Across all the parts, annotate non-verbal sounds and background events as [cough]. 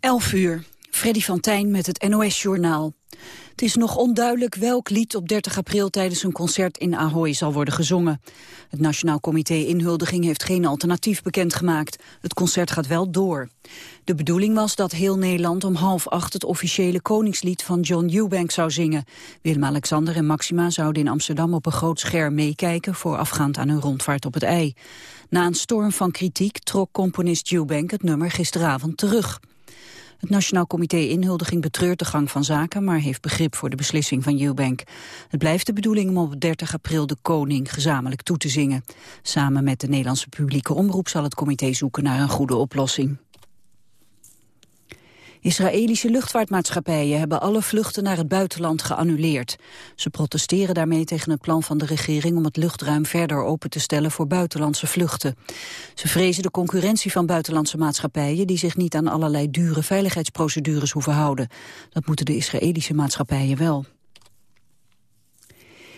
11 uur. Freddy van Tijn met het NOS-journaal. Het is nog onduidelijk welk lied op 30 april tijdens een concert in Ahoy zal worden gezongen. Het Nationaal Comité Inhuldiging heeft geen alternatief bekendgemaakt. Het concert gaat wel door. De bedoeling was dat heel Nederland om half acht het officiële koningslied van John Eubank zou zingen. Willem-Alexander en Maxima zouden in Amsterdam op een groot scherm meekijken voorafgaand aan hun rondvaart op het ei. Na een storm van kritiek trok componist Eubank het nummer gisteravond terug. Het Nationaal Comité Inhuldiging betreurt de gang van zaken... maar heeft begrip voor de beslissing van Eubank. Het blijft de bedoeling om op 30 april de koning gezamenlijk toe te zingen. Samen met de Nederlandse publieke omroep zal het comité zoeken naar een goede oplossing. Israëlische luchtvaartmaatschappijen hebben alle vluchten naar het buitenland geannuleerd. Ze protesteren daarmee tegen het plan van de regering om het luchtruim verder open te stellen voor buitenlandse vluchten. Ze vrezen de concurrentie van buitenlandse maatschappijen die zich niet aan allerlei dure veiligheidsprocedures hoeven houden. Dat moeten de Israëlische maatschappijen wel.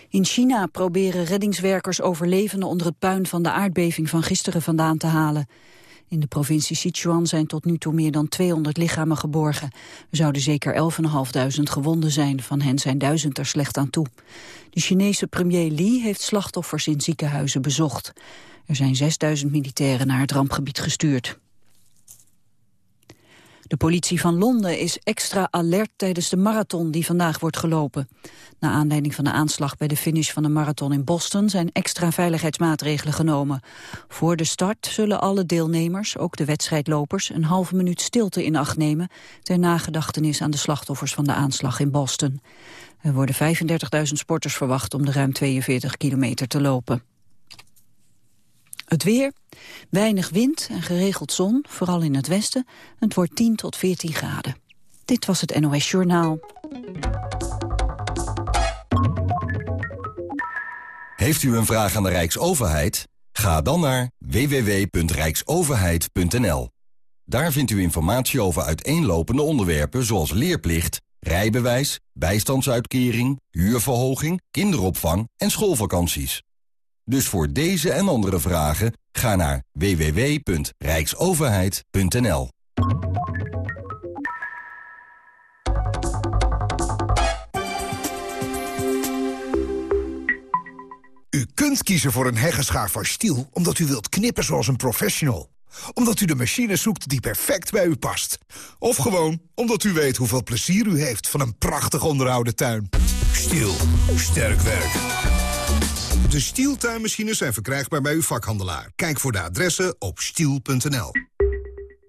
In China proberen reddingswerkers overlevenden onder het puin van de aardbeving van gisteren vandaan te halen. In de provincie Sichuan zijn tot nu toe meer dan 200 lichamen geborgen. Er zouden zeker 11.500 gewonden zijn, van hen zijn duizend er slecht aan toe. De Chinese premier Li heeft slachtoffers in ziekenhuizen bezocht. Er zijn 6000 militairen naar het rampgebied gestuurd. De politie van Londen is extra alert tijdens de marathon die vandaag wordt gelopen. Na aanleiding van de aanslag bij de finish van de marathon in Boston zijn extra veiligheidsmaatregelen genomen. Voor de start zullen alle deelnemers, ook de wedstrijdlopers, een halve minuut stilte in acht nemen ter nagedachtenis aan de slachtoffers van de aanslag in Boston. Er worden 35.000 sporters verwacht om de ruim 42 kilometer te lopen. Het weer, weinig wind en geregeld zon, vooral in het westen. Het wordt 10 tot 14 graden. Dit was het NOS Journaal. Heeft u een vraag aan de Rijksoverheid? Ga dan naar www.rijksoverheid.nl. Daar vindt u informatie over uiteenlopende onderwerpen zoals leerplicht, rijbewijs, bijstandsuitkering, huurverhoging, kinderopvang en schoolvakanties. Dus voor deze en andere vragen ga naar www.rijksoverheid.nl. U kunt kiezen voor een heggenschaar van Stiel omdat u wilt knippen zoals een professional. Omdat u de machine zoekt die perfect bij u past. Of gewoon omdat u weet hoeveel plezier u heeft van een prachtig onderhouden tuin. Stiel, sterk werk. De Stiel-tuinmachines zijn verkrijgbaar bij uw vakhandelaar. Kijk voor de adressen op stiel.nl.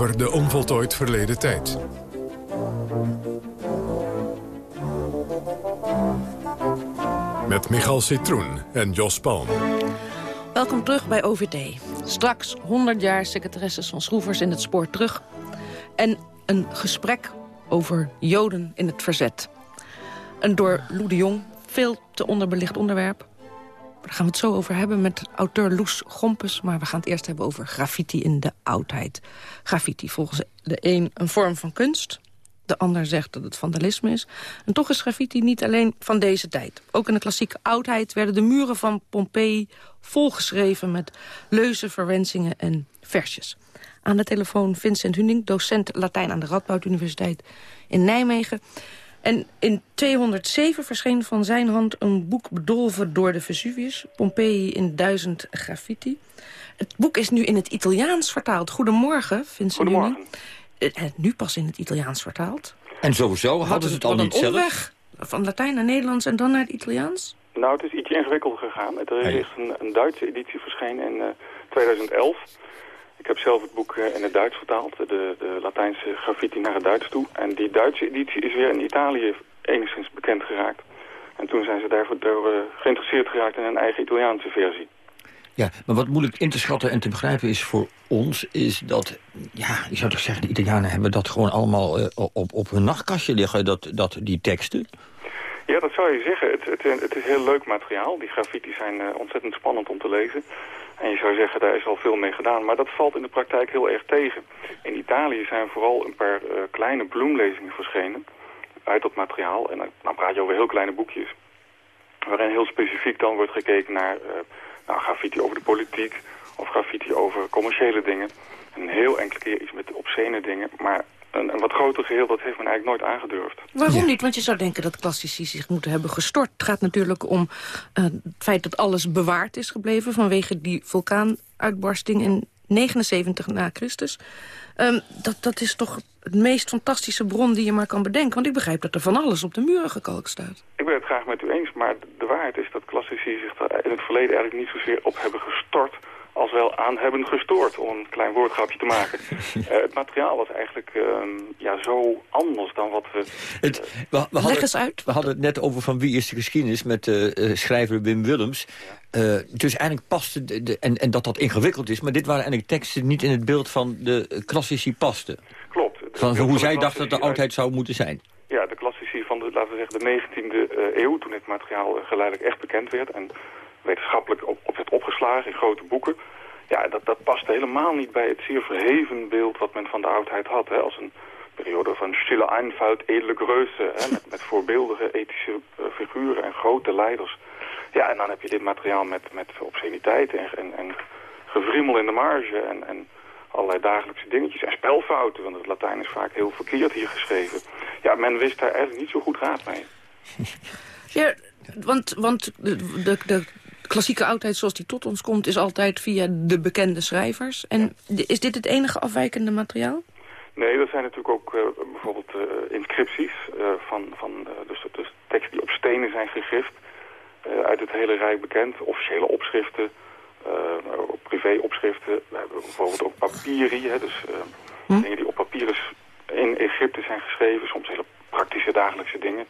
Over de onvoltooid verleden tijd. Met Michal Citroen en Jos Palm. Welkom terug bij OVT. Straks 100 jaar secretaresses van Schroevers in het spoor terug. En een gesprek over Joden in het verzet. Een door Lou de Jong veel te onderbelicht onderwerp. Daar gaan we het zo over hebben met auteur Loes Gompes. Maar we gaan het eerst hebben over graffiti in de oudheid. Graffiti, volgens de een een vorm van kunst. De ander zegt dat het vandalisme is. En toch is graffiti niet alleen van deze tijd. Ook in de klassieke oudheid werden de muren van Pompeii volgeschreven... met leuzen, verwensingen en versjes. Aan de telefoon Vincent Huning, docent Latijn aan de Radboud Universiteit in Nijmegen. En in 207 verscheen van zijn hand een boek bedolven door de Vesuvius. Pompeii in duizend graffiti. Het boek is nu in het Italiaans vertaald. Goedemorgen, Vincent Goedemorgen. Huning. Uh, nu pas in het Italiaans vertaald. En sowieso hadden ze het al niet zelf? Omweg van Latijn naar Nederlands en dan naar het Italiaans? Nou, het is iets ingewikkelder gegaan. Er is een, een Duitse editie verschenen in uh, 2011. Ik heb zelf het boek uh, in het Duits vertaald, de, de Latijnse graffiti naar het Duits toe. En die Duitse editie is weer in Italië enigszins bekend geraakt. En toen zijn ze daarvoor uh, geïnteresseerd geraakt in een eigen Italiaanse versie. Ja, maar wat moeilijk in te schatten en te begrijpen is voor ons... is dat, ja, ik zou toch zeggen, de Italianen hebben dat gewoon allemaal uh, op, op hun nachtkastje liggen, dat, dat, die teksten. Ja, dat zou je zeggen. Het, het, het is heel leuk materiaal. Die graffiti zijn uh, ontzettend spannend om te lezen. En je zou zeggen, daar is al veel mee gedaan. Maar dat valt in de praktijk heel erg tegen. In Italië zijn vooral een paar uh, kleine bloemlezingen verschenen uit dat materiaal. En dan, praat je over heel kleine boekjes. Waarin heel specifiek dan wordt gekeken naar uh, nou, graffiti over de politiek of graffiti over commerciële dingen. En een heel enkele keer iets met obscene dingen. Maar een, een wat groter geheel, dat heeft men eigenlijk nooit aangedurfd. Waarom ja. niet? Want je zou denken dat klassici zich moeten hebben gestort. Het gaat natuurlijk om uh, het feit dat alles bewaard is gebleven... vanwege die vulkaanuitbarsting in 79 na Christus. Um, dat, dat is toch het meest fantastische bron die je maar kan bedenken. Want ik begrijp dat er van alles op de muren gekalkt staat. Ik ben het graag met u eens, maar de waarheid is dat klassici zich er in het verleden eigenlijk niet zozeer op hebben gestort als wel aan hebben gestoord, om een klein woordgrapje te maken. uh, [laughs] het materiaal was eigenlijk uh, ja, zo anders dan wat we... Het, we, we hadden, Leg eens uit. We hadden het net over van wie is de geschiedenis met uh, schrijver Wim Willems. Ja. dus eigenlijk paste, de, de, en, en dat dat ingewikkeld is... maar dit waren eigenlijk teksten niet in het beeld van de klassici pasten. Klopt. Van, hoe zij dachten dat de oudheid zou moeten zijn. Ja, de klassici van de, laten we zeggen, de 19e eeuw... toen dit materiaal geleidelijk echt bekend werd... en wetenschappelijk op, op werd opgeslagen in grote boeken. Ja, dat, dat past helemaal niet bij het zeer verheven beeld wat men van de oudheid had. Hè, als een periode van stille eenvoud, edele greuze. Hè, met, voorbeeldige ethische uh, figuren en grote leiders. Ja, en dan heb je dit materiaal met, met obsceniteit en, en, en gevriemel in de marge. En, en allerlei dagelijkse dingetjes. En spelfouten, want het Latijn is vaak heel verkeerd hier geschreven. Ja, men wist daar eigenlijk niet zo goed raad mee. Ja, want, want de, de, de klassieke oudheid zoals die tot ons komt... is altijd via de bekende schrijvers. En is dit het enige afwijkende materiaal? Nee, er zijn natuurlijk ook uh, bijvoorbeeld uh, inscripties uh, van, van dus, dus teksten die op stenen zijn gegrift. uit het hele Rijk bekend. Officiële opschriften, privé-opschriften. We hebben bijvoorbeeld ook papieri, hè, dus hm? dingen die op papier in Egypte zijn geschreven. Soms hele praktische dagelijkse dingen.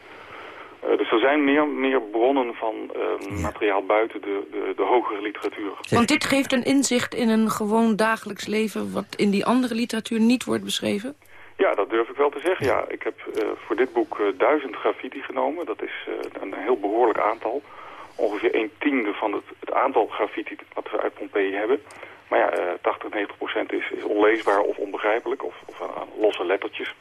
Uh, dus er zijn meer, meer bronnen van uh, materiaal buiten de, de, de, hogere literatuur. Want dit geeft een inzicht in een gewoon dagelijks leven... wat in die andere literatuur niet wordt beschreven? Ja, dat durf ik wel te zeggen. Ja, ik heb uh, voor dit boek duizend graffiti genomen. Dat is een heel behoorlijk aantal. Ongeveer een tiende van het, het aantal graffiti wat we uit Pompeii hebben. Maar ja, 80, 90 procent is, is onleesbaar of onbegrijpelijk. Of, of losse lettertjes.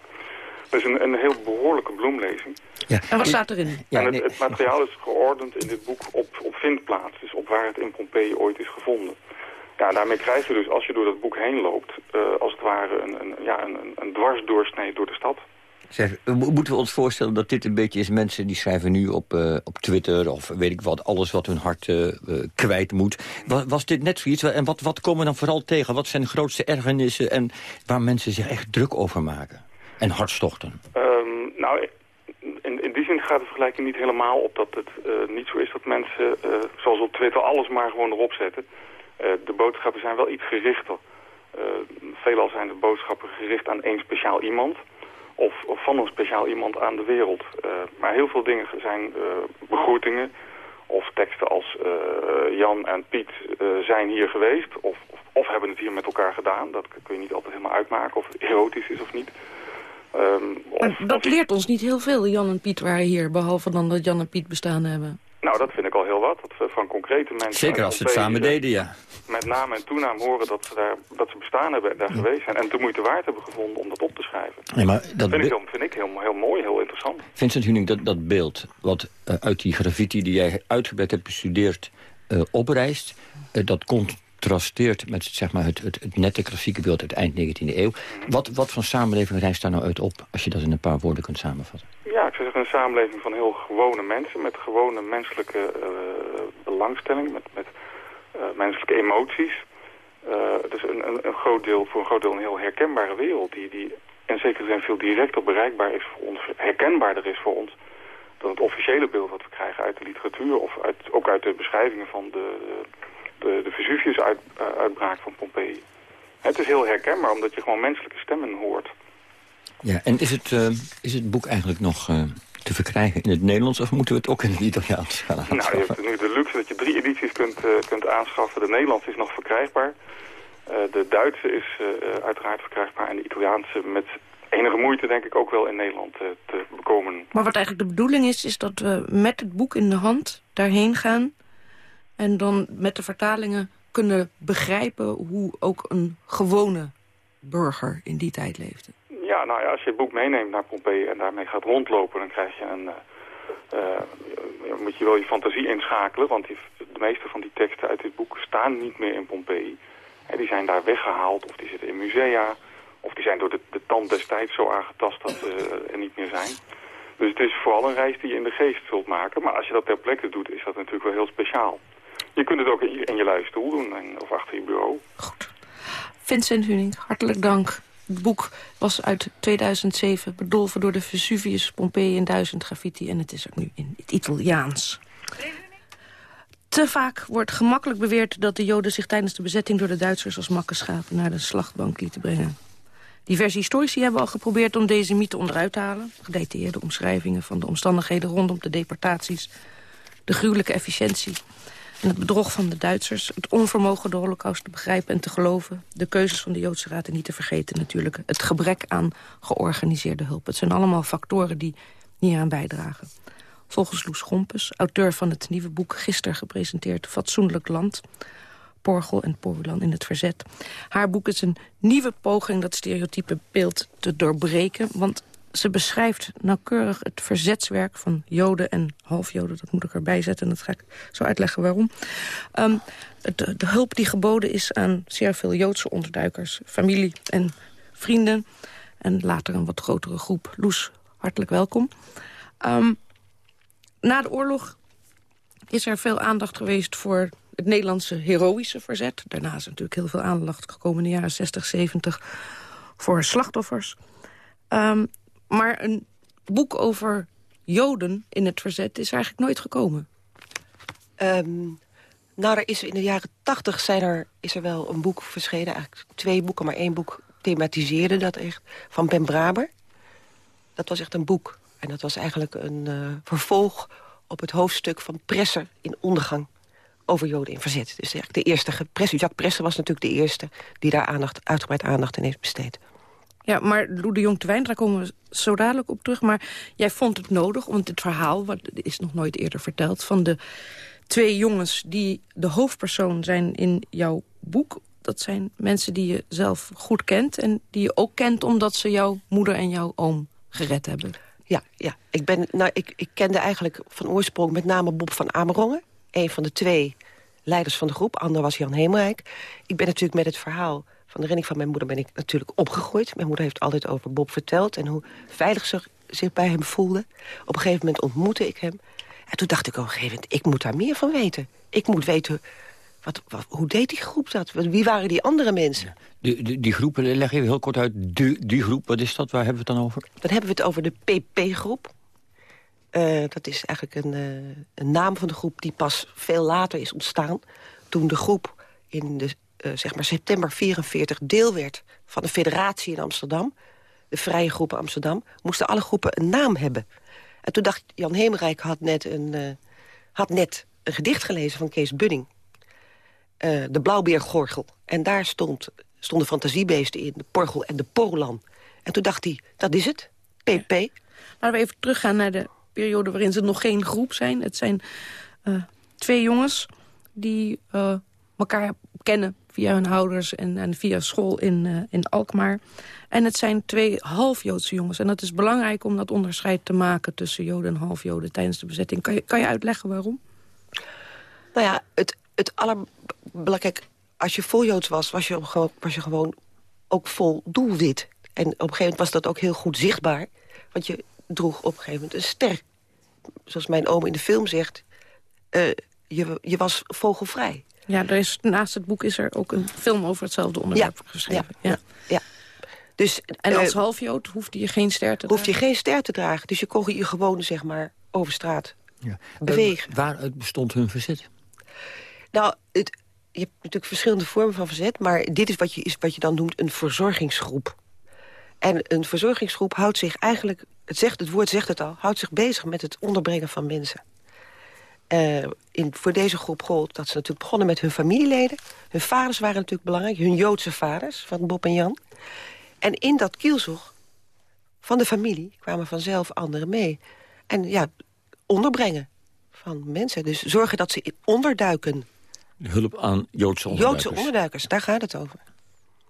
Dat is een, een heel behoorlijke bloemlezing. Ja. En wat staat erin? Ja, en het, het, materiaal is geordend in dit boek op, op vindplaats. Dus op waar het in Pompeii ooit is gevonden. Ja, daarmee krijg je dus, als je door dat boek heen loopt... Uh, als het ware een, een, ja, een, een dwarsdoorsnee door de stad. Zeg, moeten we ons voorstellen dat dit een beetje is... mensen die schrijven nu op, uh, op Twitter of weet ik wat... alles wat hun hart uh, kwijt moet. Was, was, dit net zoiets? En wat, wat komen we dan vooral tegen? Wat zijn de grootste ergernissen en waar mensen zich echt druk over maken? En hartstochten? Um, nou, in, in die zin gaat de vergelijking niet helemaal op dat het uh, niet zo is dat mensen, uh, zoals op Twitter, alles maar gewoon erop zetten. Uh, de boodschappen zijn wel iets gerichter. veelal zijn de boodschappen gericht aan één speciaal iemand. Of, of van een speciaal iemand aan de wereld. maar heel veel dingen zijn begroetingen. Of teksten als Jan en Piet zijn hier geweest. Of, of, of hebben het hier met elkaar gedaan. Dat kun je niet altijd helemaal uitmaken of het erotisch is of niet. Um, of, dat of... leert ons niet heel veel, Jan en Piet waren hier, behalve dan dat Jan en Piet bestaan hebben. Nou, dat vind ik al heel wat. Dat we van concrete mensen... Zeker als ze het samen deden, ja. Met naam en toenaam horen dat ze, daar, dat ze bestaan hebben en daar geweest zijn. En de moeite waard hebben gevonden om dat op te schrijven. Nee, maar dat vind ik, heel, vind ik heel, heel mooi, heel interessant. Vincent Huning, dat, dat beeld wat uh, uit die graffiti die jij uitgebreid hebt bestudeerd uh, oprijst... Uh, dat contrasteert met zeg maar, het, het, het nette klassieke beeld uit eind 19e eeuw. Wat, wat voor samenleving rijst daar nou uit op, als je dat in een paar woorden kunt samenvatten? Ja, ik zou zeggen een samenleving van heel gewone mensen... met gewone menselijke uh, belangstelling, met, met uh, menselijke emoties. dus een, een, groot deel, voor een groot deel een heel herkenbare wereld... die, die in zekere zin veel directer bereikbaar is voor ons, herkenbaarder is voor ons... dan het officiële beeld wat we krijgen uit de literatuur... of uit, ook uit de beschrijvingen van de, de Vesuvius-uitbraak van Pompeii. Het is heel herkenbaar, omdat je gewoon menselijke stemmen hoort... Ja, en is het, uh, is het boek eigenlijk nog uh, te verkrijgen in het Nederlands... of moeten we het ook in het Italiaans gaan Nou, je hebt nu de luxe dat je drie edities kunt, uh, kunt aanschaffen. De Nederlands is nog verkrijgbaar. de Duitse is uiteraard verkrijgbaar. En de Italiaanse met enige moeite denk ik ook wel in Nederland te bekomen. Maar wat eigenlijk de bedoeling is, is dat we met het boek in de hand daarheen gaan... en dan met de vertalingen kunnen begrijpen hoe ook een gewone burger in die tijd leefde. Ja, nou ja, als je het boek meeneemt naar Pompeii en daarmee gaat rondlopen... dan krijg je een, uh, moet je wel je fantasie inschakelen... want de meeste van die teksten uit dit boek staan niet meer in Pompeii. Die zijn daar weggehaald of die zitten in musea... of die zijn door de, de tand destijds zo aangetast dat ze er niet meer zijn. Dus het is vooral een reis die je in de geest zult maken. Maar als je dat ter plekke doet, is dat natuurlijk wel heel speciaal. Je kunt het ook in je, luie stoel doen en, of achter je bureau. Goed. Vincent Huning, hartelijk dank. Het boek was uit 2007, bedolven door de Vesuvius, Pompeii en duizend graffiti. En het is ook nu in het Italiaans. Te vaak wordt gemakkelijk beweerd dat de Joden zich tijdens de bezetting door de Duitsers als makkenschapen naar de slachtbank lieten brengen. Diverse historici hebben al geprobeerd om deze mythe onderuit te halen. Gedetailleerde omschrijvingen van de omstandigheden rondom de deportaties. De gruwelijke efficiëntie het bedrog van de Duitsers, het onvermogen de holocaust te begrijpen en te geloven... de keuzes van de Joodse Raad en niet te vergeten natuurlijk... het gebrek aan georganiseerde hulp. Het zijn allemaal factoren die niet aan bijdragen. Volgens Loes Gompes, auteur van het nieuwe boek... gisteren gepresenteerd Fatsoenlijk Land... Porgel en Porulan in het verzet. Haar boek is een nieuwe poging dat stereotype beeld te doorbreken... want ze beschrijft nauwkeurig het verzetswerk van joden en halfjoden. Dat moet ik erbij zetten en dat ga ik zo uitleggen waarom. Um, de, hulp die geboden is aan zeer veel Joodse onderduikers, familie en vrienden. En later een wat grotere groep. Loes, hartelijk welkom. Um, na de oorlog is er veel aandacht geweest voor het Nederlandse heroïsche verzet. Daarna is natuurlijk heel veel aandacht gekomen in de jaren 60, 70 voor slachtoffers. Um, maar een boek over Joden in het verzet is eigenlijk nooit gekomen. Um, nou, er is in de jaren tachtig is er wel een boek verschenen. Eigenlijk twee boeken, maar één boek thematiseerde dat echt. Van Ben Braber. Dat was echt een boek. En dat was eigenlijk een uh, vervolg op het hoofdstuk van Presser in Ondergang over Joden in verzet. Dus eigenlijk de eerste, Jacques Presser was natuurlijk de eerste... die daar aandacht, uitgebreid aandacht in heeft besteed. Ja, maar Lou de Jong te daar komen we zo dadelijk op terug. Maar jij vond het nodig, want het verhaal... wat is nog nooit eerder verteld... van de twee jongens die de hoofdpersoon zijn in jouw boek... dat zijn mensen die je zelf goed kent... en die je ook kent omdat ze jouw moeder en jouw oom gered hebben. Ja, ja. Ik, ben, nou, ik, ik kende eigenlijk van oorsprong met name Bob van Amerongen. Een van de twee leiders van de groep. Ander was Jan Hemelrijk. Ik ben natuurlijk met het verhaal van de redding van mijn moeder ben ik natuurlijk opgegroeid. Mijn moeder heeft altijd over Bob verteld en hoe veilig ze zich bij hem voelde. Op een gegeven moment ontmoette ik hem. En toen dacht ik op een gegeven moment, ik moet daar meer van weten. Ik moet weten, wat, wat, hoe deed die groep dat? Wie waren die andere mensen? Die, die, die groep, leg even heel kort uit. Die, die groep, wat is dat? Waar hebben we het dan over? Dan hebben we het over de PP-groep. Uh, dat is eigenlijk een, uh, een naam van de groep die pas veel later is ontstaan. Toen de groep in de uh, zeg maar september 44 deel werd van de federatie in Amsterdam... de Vrije Groepen Amsterdam, moesten alle groepen een naam hebben. En toen dacht Jan Heemrijk had net een, uh, had net een gedicht gelezen van Kees Bunning. Uh, de Blauwbeergorgel. En daar stond, stonden fantasiebeesten in, de porgel en de porlan. En toen dacht hij, dat is het, PP. Laten we even teruggaan naar de periode waarin ze nog geen groep zijn. Het zijn twee jongens die elkaar kennen via hun ouders en, en via school in, uh, in Alkmaar. En het zijn twee half-Joodse jongens. En dat is belangrijk om dat onderscheid te maken tussen Joden en half-Joden tijdens de bezetting. Kan je, kan je uitleggen waarom? Nou ja, het, het allerbelangrijkste... Als je vol Joods was, was je, gewoon, was je gewoon ook vol doelwit. En op een gegeven moment was dat ook heel goed zichtbaar. Want je droeg op een gegeven moment een ster. Zoals mijn oom in de film zegt, uh, je, je was vogelvrij. Ja, er is, naast het boek is er ook een film over hetzelfde onderwerp geschreven. Ja, ja. ja. Dus, en als uh, halfjood hoefde je geen ster te hoefde dragen? je geen ster te dragen. Dus je kon je gewoon, zeg maar, over straat ja. bewegen. Uh, waar bestond hun verzet? Nou, het, je hebt natuurlijk verschillende vormen van verzet... maar dit is wat je, is wat je dan noemt een verzorgingsgroep. En een verzorgingsgroep houdt zich eigenlijk... Het, zegt, het woord zegt het al, houdt zich bezig met het onderbrengen van mensen. Uh, in, voor deze groep gold dat ze natuurlijk begonnen met hun familieleden. Hun vaders waren natuurlijk belangrijk, hun Joodse vaders, van Bob en Jan. En in dat kielzog van de familie kwamen vanzelf anderen mee. En ja, onderbrengen van mensen. Dus zorgen dat ze onderduiken. Hulp aan Joodse onderduikers. Joodse onderduikers, daar gaat het over.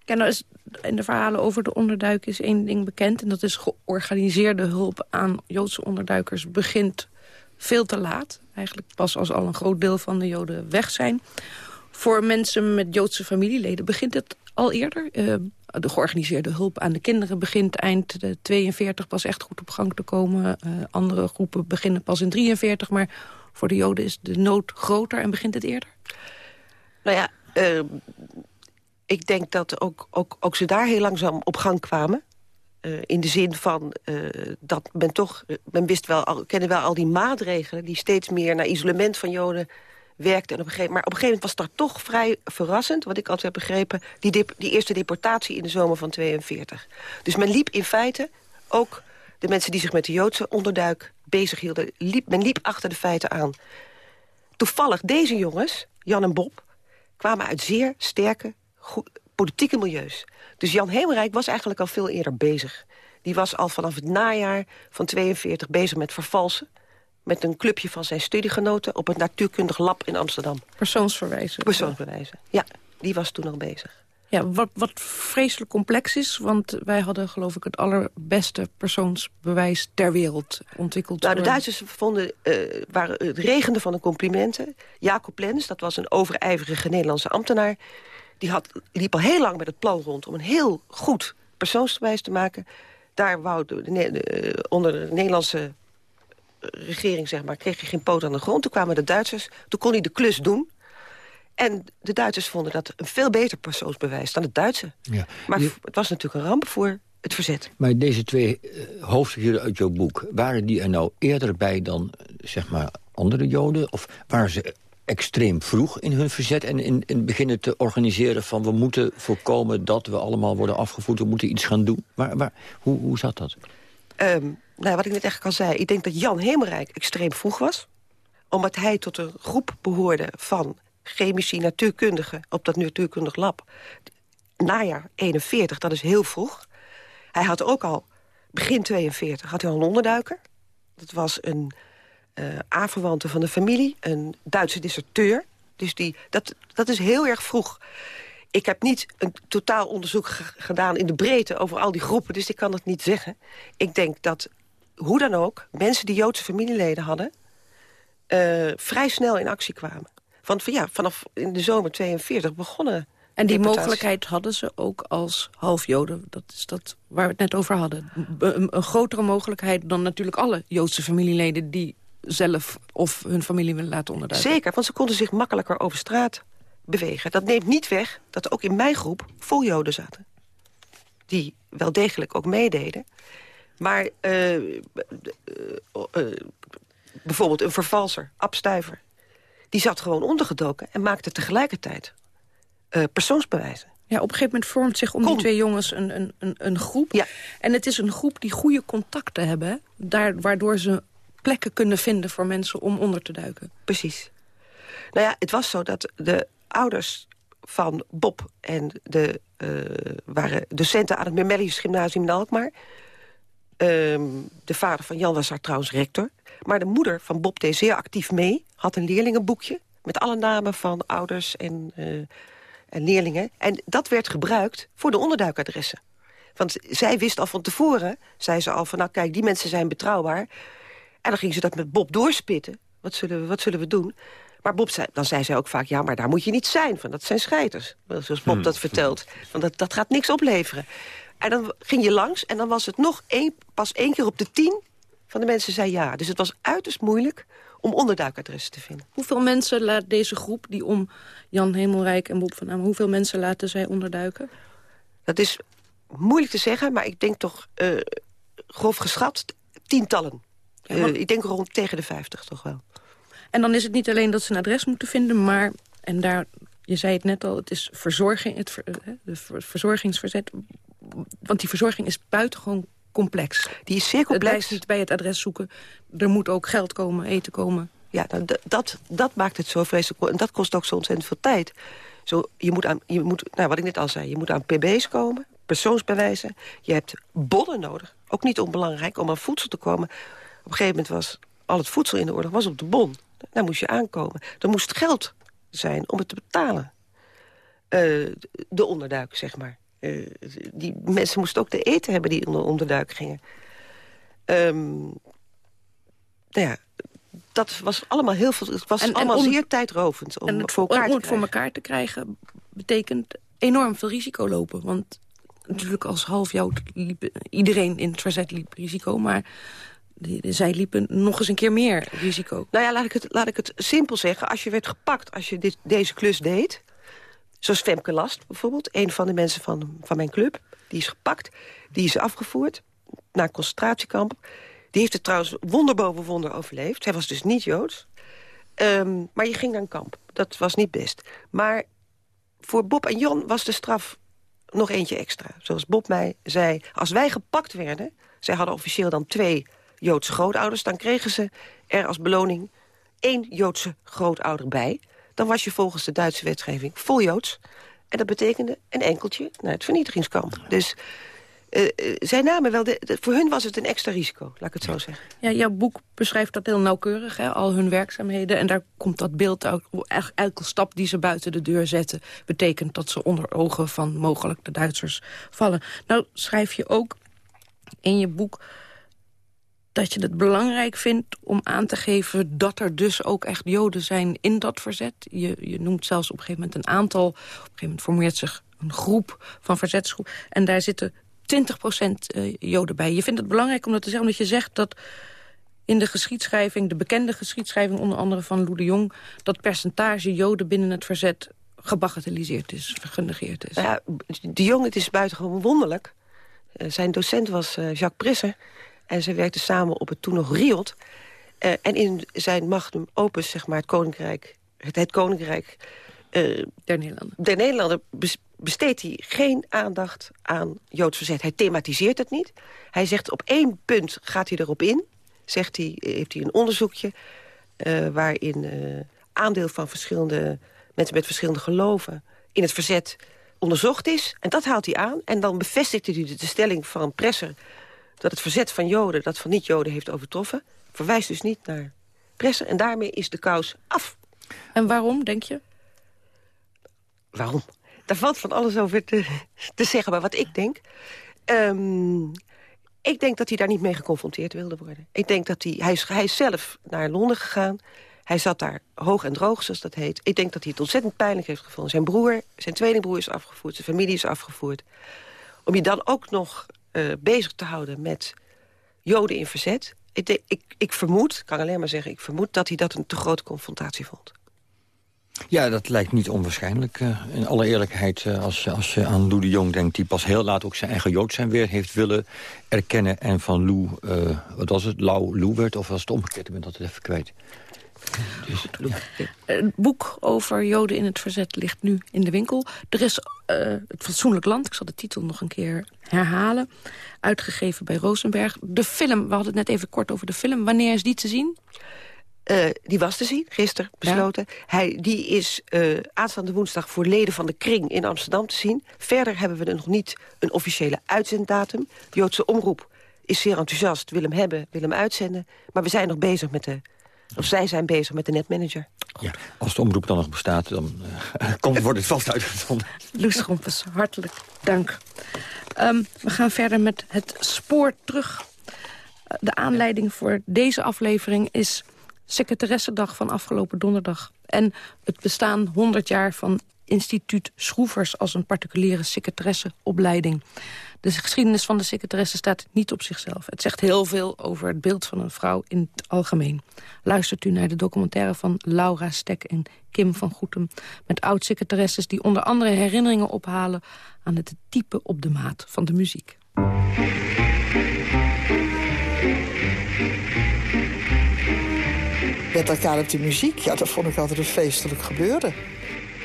Ja, nou is in de verhalen over de onderduik is één ding bekend... en dat is georganiseerde hulp aan Joodse onderduikers begint veel te laat. Eigenlijk pas als al een groot deel van de Joden weg zijn. Voor mensen met Joodse familieleden begint het al eerder. Uh, de georganiseerde hulp aan de kinderen begint eind de 42 pas echt goed op gang te komen. Uh, andere groepen beginnen pas in 43, maar voor de Joden is de nood groter en begint het eerder? Nou ja, uh, ik denk dat ook, ook, ook ze daar heel langzaam op gang kwamen. Uh, in de zin van uh, dat men toch, men wist wel, al, kende wel al die maatregelen... die steeds meer naar isolement van Joden werkten. En op een gegeven, maar op een gegeven moment was dat toch vrij verrassend... wat ik altijd heb begrepen, die, dep, die eerste deportatie in de zomer van 42. Dus men liep in feite, ook de mensen die zich met de Joodse onderduik bezighielden... Liep, men liep achter de feiten aan. Toevallig deze jongens, Jan en Bob, kwamen uit zeer sterke goed, politieke milieus. Dus Jan Hemelrijk was eigenlijk al veel eerder bezig. Die was al vanaf het najaar van 42 bezig met vervalsen. Met een clubje van zijn studiegenoten op het natuurkundig lab in Amsterdam. Persoonsverwijzen. Persoonsverwijzen, ja. Die was toen al bezig. Ja, wat, wat vreselijk complex is, want wij hadden geloof ik het allerbeste persoonsbewijs ter wereld ontwikkeld. Nou, de Duitsers vonden, uh, waren, het regende van de complimenten. Jacob Lens, dat was een overijverige Nederlandse ambtenaar die had, liep al heel lang met het plan rond om een heel goed persoonsbewijs te maken. Daar wou de, de, onder de Nederlandse regering, zeg maar, kreeg hij geen poot aan de grond. Toen kwamen de Duitsers, toen kon hij de klus doen. En de Duitsers vonden dat een veel beter persoonsbewijs dan het Duitse. Ja. Maar het was natuurlijk een ramp voor het verzet. Maar deze twee uh, hoofdfiguren uit jouw boek... waren die er nou eerder bij dan, zeg maar, andere Joden? Of waren ze extreem vroeg in hun verzet... en in, in beginnen te organiseren van we moeten voorkomen dat we allemaal worden afgevoerd... we moeten iets gaan doen. Maar, maar hoe, hoe zat dat? Um, nou, wat ik net eigenlijk al zei, ik denk dat Jan Hemelrijk extreem vroeg was. Omdat hij tot een groep behoorde van chemici, natuurkundigen... op dat natuurkundig lab. Najaar 41, dat is heel vroeg. Hij had ook al, begin 42, had hij al een onderduiker. Dat was een aanverwante van de familie, een Duitse disserteur. Dus die, dat, dat is heel erg vroeg. Ik heb niet een totaal onderzoek gedaan in de breedte over al die groepen... dus ik kan het niet zeggen. Ik denk dat, hoe dan ook, mensen die Joodse familieleden hadden... Uh, vrij snel in actie kwamen. Want ja, vanaf in de zomer 42 begonnen... En die mogelijkheid hadden ze ook als halfjoden. Dat is dat waar we het net over hadden. Een, een grotere mogelijkheid dan natuurlijk alle Joodse familieleden... die zelf of hun familie willen laten onderduiken. Zeker, want ze konden zich makkelijker over straat bewegen. Dat neemt niet weg dat er ook in mijn groep vol Joden zaten. Die wel degelijk ook meededen. Maar uh, uh, uh, bijvoorbeeld een vervalser, Abstuiver... die zat gewoon ondergedoken en maakte tegelijkertijd persoonsbewijzen. Ja, op een gegeven moment vormt zich om die twee jongens een, een, een, een groep. Ja. En het is een groep die goede contacten hebben... Daar, waardoor ze plekken kunnen vinden voor mensen om onder te duiken. Precies. Nou ja, het was zo dat de ouders van Bob en de uh, waren docenten aan het Memelius Gymnasium in Alkmaar... Ehm, de vader van Jan was daar trouwens rector. Maar de moeder van Bob deed zeer actief mee. Had een leerlingenboekje met alle namen van ouders en, uh, en leerlingen. En dat werd gebruikt voor de onderduikadressen. Want zij wist al van tevoren, zei ze al van... nou kijk, die mensen zijn betrouwbaar. En dan ging ze dat met Bob doorspitten. Wat zullen we, wat zullen we doen? Maar Bob zei, dan zei zij ook vaak, ja, maar daar moet je niet zijn. Van, dat zijn scheiters, zoals Bob hmm. dat vertelt. Van, dat, dat gaat niks opleveren. En dan ging je langs en dan was het nog één, pas één keer op de tien van de mensen zei ja. Dus het was uiterst moeilijk om onderduikadressen te vinden. Hoeveel mensen laat deze groep, die om Jan Hemelrijk en Bob van Amen... hoeveel mensen laten zij onderduiken? Dat is moeilijk te zeggen, maar ik denk toch uh, grof geschat tientallen. Uh, ik denk rond tegen de vijftig toch wel. En dan is het niet alleen dat ze een adres moeten vinden, maar... en daar, je zei het net al, het is verzorging, het ver, de verzorgingsverzet... want die verzorging is buitengewoon complex. Die is zeer complex. Het niet bij het adres zoeken. Er moet ook geld komen, eten komen. Ja, nou, dat, dat maakt het zo vreselijk. En dat kost ook zo ontzettend veel tijd. Zo, je moet aan, je moet, nou, wat ik net al zei, je moet aan pb's komen, persoonsbewijzen. Je hebt bonnen nodig, ook niet onbelangrijk, om aan voedsel te komen. Op een gegeven moment was al het voedsel in de oorlog was op de bon. Daar moest je aankomen. Er moest geld zijn om het te betalen. Uh, de onderduik, zeg maar. Uh, die mensen moesten ook te eten hebben die onder onderduik gingen. Um, nou ja, dat was allemaal heel veel. Het was allemaal zeer tijdrovend om en het, voor elkaar te krijgen. voor elkaar te krijgen betekent enorm veel risico lopen. Want natuurlijk als halfjood liep iedereen in het verzet liep risico, maar zij liepen nog eens een keer meer risico. Nou ja, laat ik het, laat ik het simpel zeggen. Als je werd gepakt, als je dit, deze klus deed... Zoals Femke Last bijvoorbeeld, een van de mensen van, van mijn club. Die is gepakt, die is afgevoerd naar een concentratiekamp. Die heeft het trouwens wonder boven wonder overleefd. Hij was dus niet Joods. Um, maar je ging naar een kamp. Dat was niet best. Maar voor Bob en Jon was de straf nog eentje extra. Zoals Bob mij zei, als wij gepakt werden... zij hadden officieel dan twee Joodse grootouders... dan kregen ze er als beloning één Joodse grootouder bij dan was je volgens de Duitse wetgeving vol Joods. En dat betekende een enkeltje naar het vernietigingskamp. Dus uh, zij namen wel, de, voor hun was het een extra risico, laat ik het zo zeggen. Ja, jouw boek beschrijft dat heel nauwkeurig, hè, al hun werkzaamheden. En daar komt dat beeld uit. Elke stap die ze buiten de deur zetten... betekent dat ze onder ogen van mogelijk de Duitsers vallen. Nou schrijf je ook in je boek dat je het belangrijk vindt om aan te geven... dat er dus ook echt Joden zijn in dat verzet. Je, je noemt zelfs op een gegeven moment een aantal... op een gegeven moment formuleert zich een groep van verzetsgroep... en daar zitten 20% eh, Joden bij. Je vindt het belangrijk om dat te zeggen, omdat je zegt dat in de geschiedschrijving, de bekende geschiedschrijving onder andere van Lou de Jong... dat percentage Joden binnen het verzet gebagatelliseerd is, genegeerd is. Ja, de Jong, het is buitengewoon wonderlijk. Uh, zijn docent was uh, Jacques Prisser. En ze werkten samen op het toen nog Riot. Uh, en in zijn magnum opus, zeg maar, het koninkrijk... het, het koninkrijk uh, der Nederlanden, der Nederlanden besteedt hij geen aandacht aan Joods verzet. Hij thematiseert het niet. Hij zegt op één punt gaat hij erop in. Zegt hij, heeft hij een onderzoekje... Uh, waarin aandeel van verschillende mensen met verschillende geloven... in het verzet onderzocht is. En dat haalt hij aan. En dan bevestigt hij de stelling van Presser dat het verzet van Joden dat van niet-Joden heeft overtroffen... verwijst dus niet naar pressen. En daarmee is de kous af. En waarom, denk je? Waarom? Daar valt van alles over te, te zeggen. Maar wat ik denk... Um, ik denk dat hij daar niet mee geconfronteerd wilde worden. Ik denk dat hij... Hij is, hij is zelf naar Londen gegaan. Hij zat daar hoog en droog, zoals dat heet. Ik denk dat hij het ontzettend pijnlijk heeft gevonden. Zijn broer, zijn tweelingbroer is afgevoerd. Zijn familie is afgevoerd. Om je dan ook nog uh, bezig te houden met Joden in verzet. Ik, ik, ik vermoed, kan alleen maar zeggen, ik vermoed dat hij dat een te grote confrontatie vond. Ja, dat lijkt niet onwaarschijnlijk. Uh, in alle eerlijkheid, uh, als, je, als aan Lou de Jong denkt... die pas heel laat ook zijn eigen Jood zijn weer heeft willen erkennen... en van Lou, wat was het, Lau Lou werd, of was het omgekeerd? Ik ben dat even kwijt. Dus, Het boek over Joden in het verzet ligt nu in de winkel. Er is uh, Het Fatsoenlijk Land, ik zal de titel nog een keer herhalen... uitgegeven bij Rosenberg. De film, we hadden het net even kort over de film. Wanneer is die te zien? Uh, die was te zien, gisteren besloten. Ja. Hij, die is uh, aanstaande woensdag voor leden van de Kring in Amsterdam te zien. Verder hebben we er nog niet een officiële uitzenddatum. Joodse Omroep is zeer enthousiast, wil hem hebben, wil hem uitzenden. Maar we zijn nog bezig met de... Of zij zijn bezig met de netmanager. Ja, als de omroep dan nog bestaat, dan uh, [laughs] komt, wordt het vast uitgezonden. Loes Schompers, hartelijk dank. Um, we gaan verder met het spoor terug. De aanleiding voor deze aflevering is secretaressendag van afgelopen donderdag. En het bestaan 100 jaar van instituut Schroevers als een particuliere secretaresseopleiding. De geschiedenis van de secretaresse staat niet op zichzelf. Het zegt heel veel over het beeld van een vrouw in het algemeen. Luistert u naar de documentaire van Laura Stek en Kim van Goetem... met oud-secretaresses die onder andere herinneringen ophalen... aan het type op de maat van de muziek. Met elkaar op de muziek, ja, dat vond ik altijd een feestelijk gebeuren.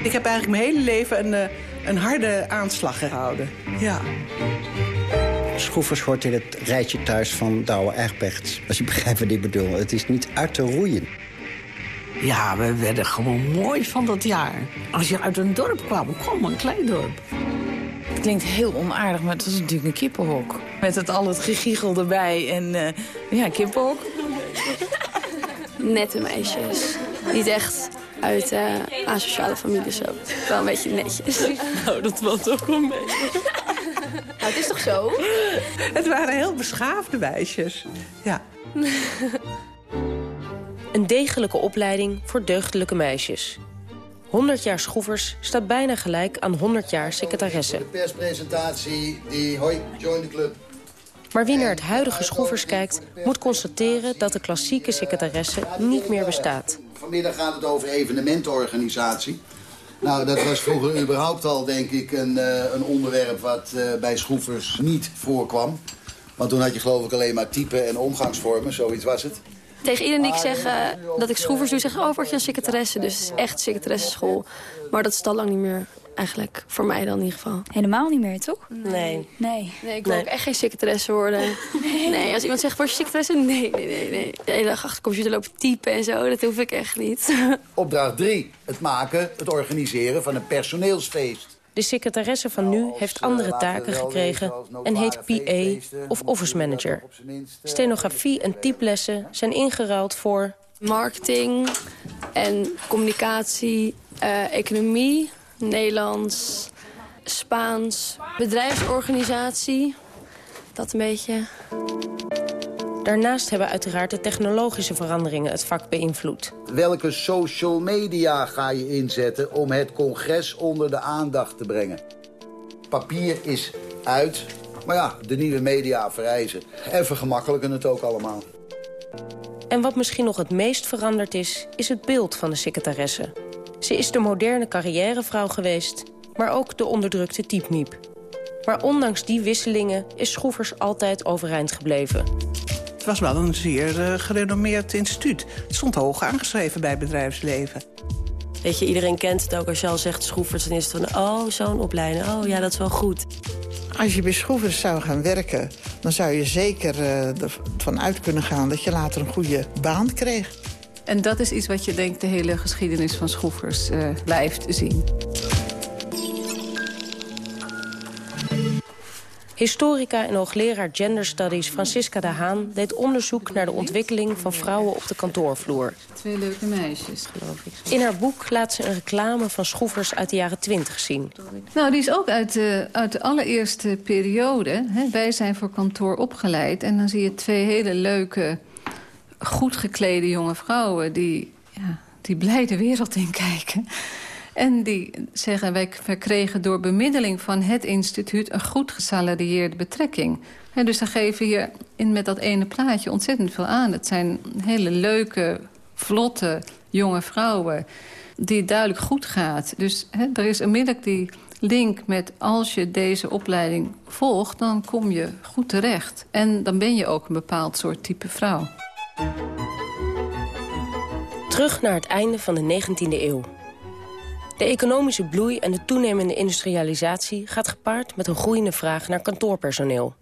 Ik heb eigenlijk mijn hele leven een, eh, een harde aanslag gehouden. Ja. Schroefers hoort in het rijtje thuis van Douwe Egberts. Als je begrijpt wat ik bedoel. Het is niet uit te roeien. Ja, we werden gewoon mooi van dat jaar. Als je uit een dorp kwam, kom een klein dorp. Het klinkt heel onaardig, maar het was natuurlijk een kippenhok. Met het al het gegiegel erbij en uh, ja, kippenhok. Nette meisjes. Niet echt uit uh, asociale families zo. Wel een beetje netjes. [laughs] Nou, dat valt ook wel mee. [laughs] Nou, het is toch zo? [laughs] Het waren heel beschaafde meisjes. Ja. Een degelijke opleiding voor deugdelijke meisjes. 100 jaar schroevers staat bijna gelijk aan 100 jaar secretaresse. De perspresentatie, die hoi, join the club. Maar wie naar het huidige schroevers kijkt... moet constateren dat de klassieke secretaresse niet meer bestaat. Vanmiddag gaat het over evenementenorganisatie. Nou, dat was vroeger überhaupt al, denk ik, een, uh, een onderwerp wat uh, bij schroefers niet voorkwam. Want toen had je geloof ik alleen maar type en omgangsvormen, zoiets was het. Tegen iedereen die ik zeg uh, dat ik schroefers doe, zeg oh, word je een secretaresse. Dus echt secretaresseschool. Maar dat is al lang niet meer eigenlijk. Voor mij dan in ieder geval. Helemaal niet meer, toch? Nee. Nee. Nee, ik wil ook echt geen secretaresse worden. [laughs] Nee. nee. als iemand zegt, word je secretaresse? Nee, nee, nee. nee. De hele dag achter de computer lopen typen en zo. Dat hoef ik echt niet. [laughs] Opdracht 3. Het maken, het organiseren van een personeelsfeest. De secretaresse van nu heeft andere taken gekregen en heet PA of office manager. Stenografie en typlessen zijn ingeruild voor... Marketing en communicatie, uh, economie, Nederlands, Spaans, bedrijfsorganisatie. Dat een beetje. Daarnaast hebben uiteraard de technologische veranderingen het vak beïnvloed. Welke social media ga je inzetten om het congres onder de aandacht te brengen? Papier is uit, maar ja, de nieuwe media vereisen. En vergemakkelijken het ook allemaal. En wat misschien nog het meest veranderd is, is het beeld van de secretaresse. Ze is de moderne carrièrevrouw geweest, maar ook de onderdrukte typniep. Maar ondanks die wisselingen is Schroevers altijd overeind gebleven. Het was wel een zeer uh, gerenommeerd instituut. Het stond hoog aangeschreven bij bedrijfsleven. Weet je, iedereen kent het ook. Als je al zegt Schroevers, dan is het van... oh, zo'n opleiding. Oh, ja, dat is wel goed. Als je bij Schroevers zou gaan werken... dan zou je zeker uh, ervan uit kunnen gaan... dat je later een goede baan kreeg. En dat is iets wat je denkt de hele geschiedenis van schroefers uh, blijft zien. Historica en hoogleraar Gender Studies Francisca de Haan... deed onderzoek naar de ontwikkeling van vrouwen op de kantoorvloer. Twee leuke meisjes, geloof ik. In haar boek laat ze een reclame van schroefers uit de jaren twintig zien. Nou, die is ook uit de, uit de allereerste periode. Hè. Wij zijn voor kantoor opgeleid. En dan zie je twee hele leuke goed geklede jonge vrouwen... die, ja, die blij de wereld in kijken. En die zeggen, wij kregen door bemiddeling van het instituut... een goed gesalarieerde betrekking. dus dan geven hier in met dat ene plaatje ontzettend veel aan. Het zijn hele leuke, vlotte, jonge vrouwen... die het duidelijk goed gaat. Dus er is onmiddellijk die link met als je deze opleiding volgt... dan kom je goed terecht. En dan ben je ook een bepaald soort type vrouw. Terug naar het einde van de 19e eeuw. De economische bloei en de toenemende industrialisatie... gaat gepaard met een groeiende vraag naar kantoorpersoneel.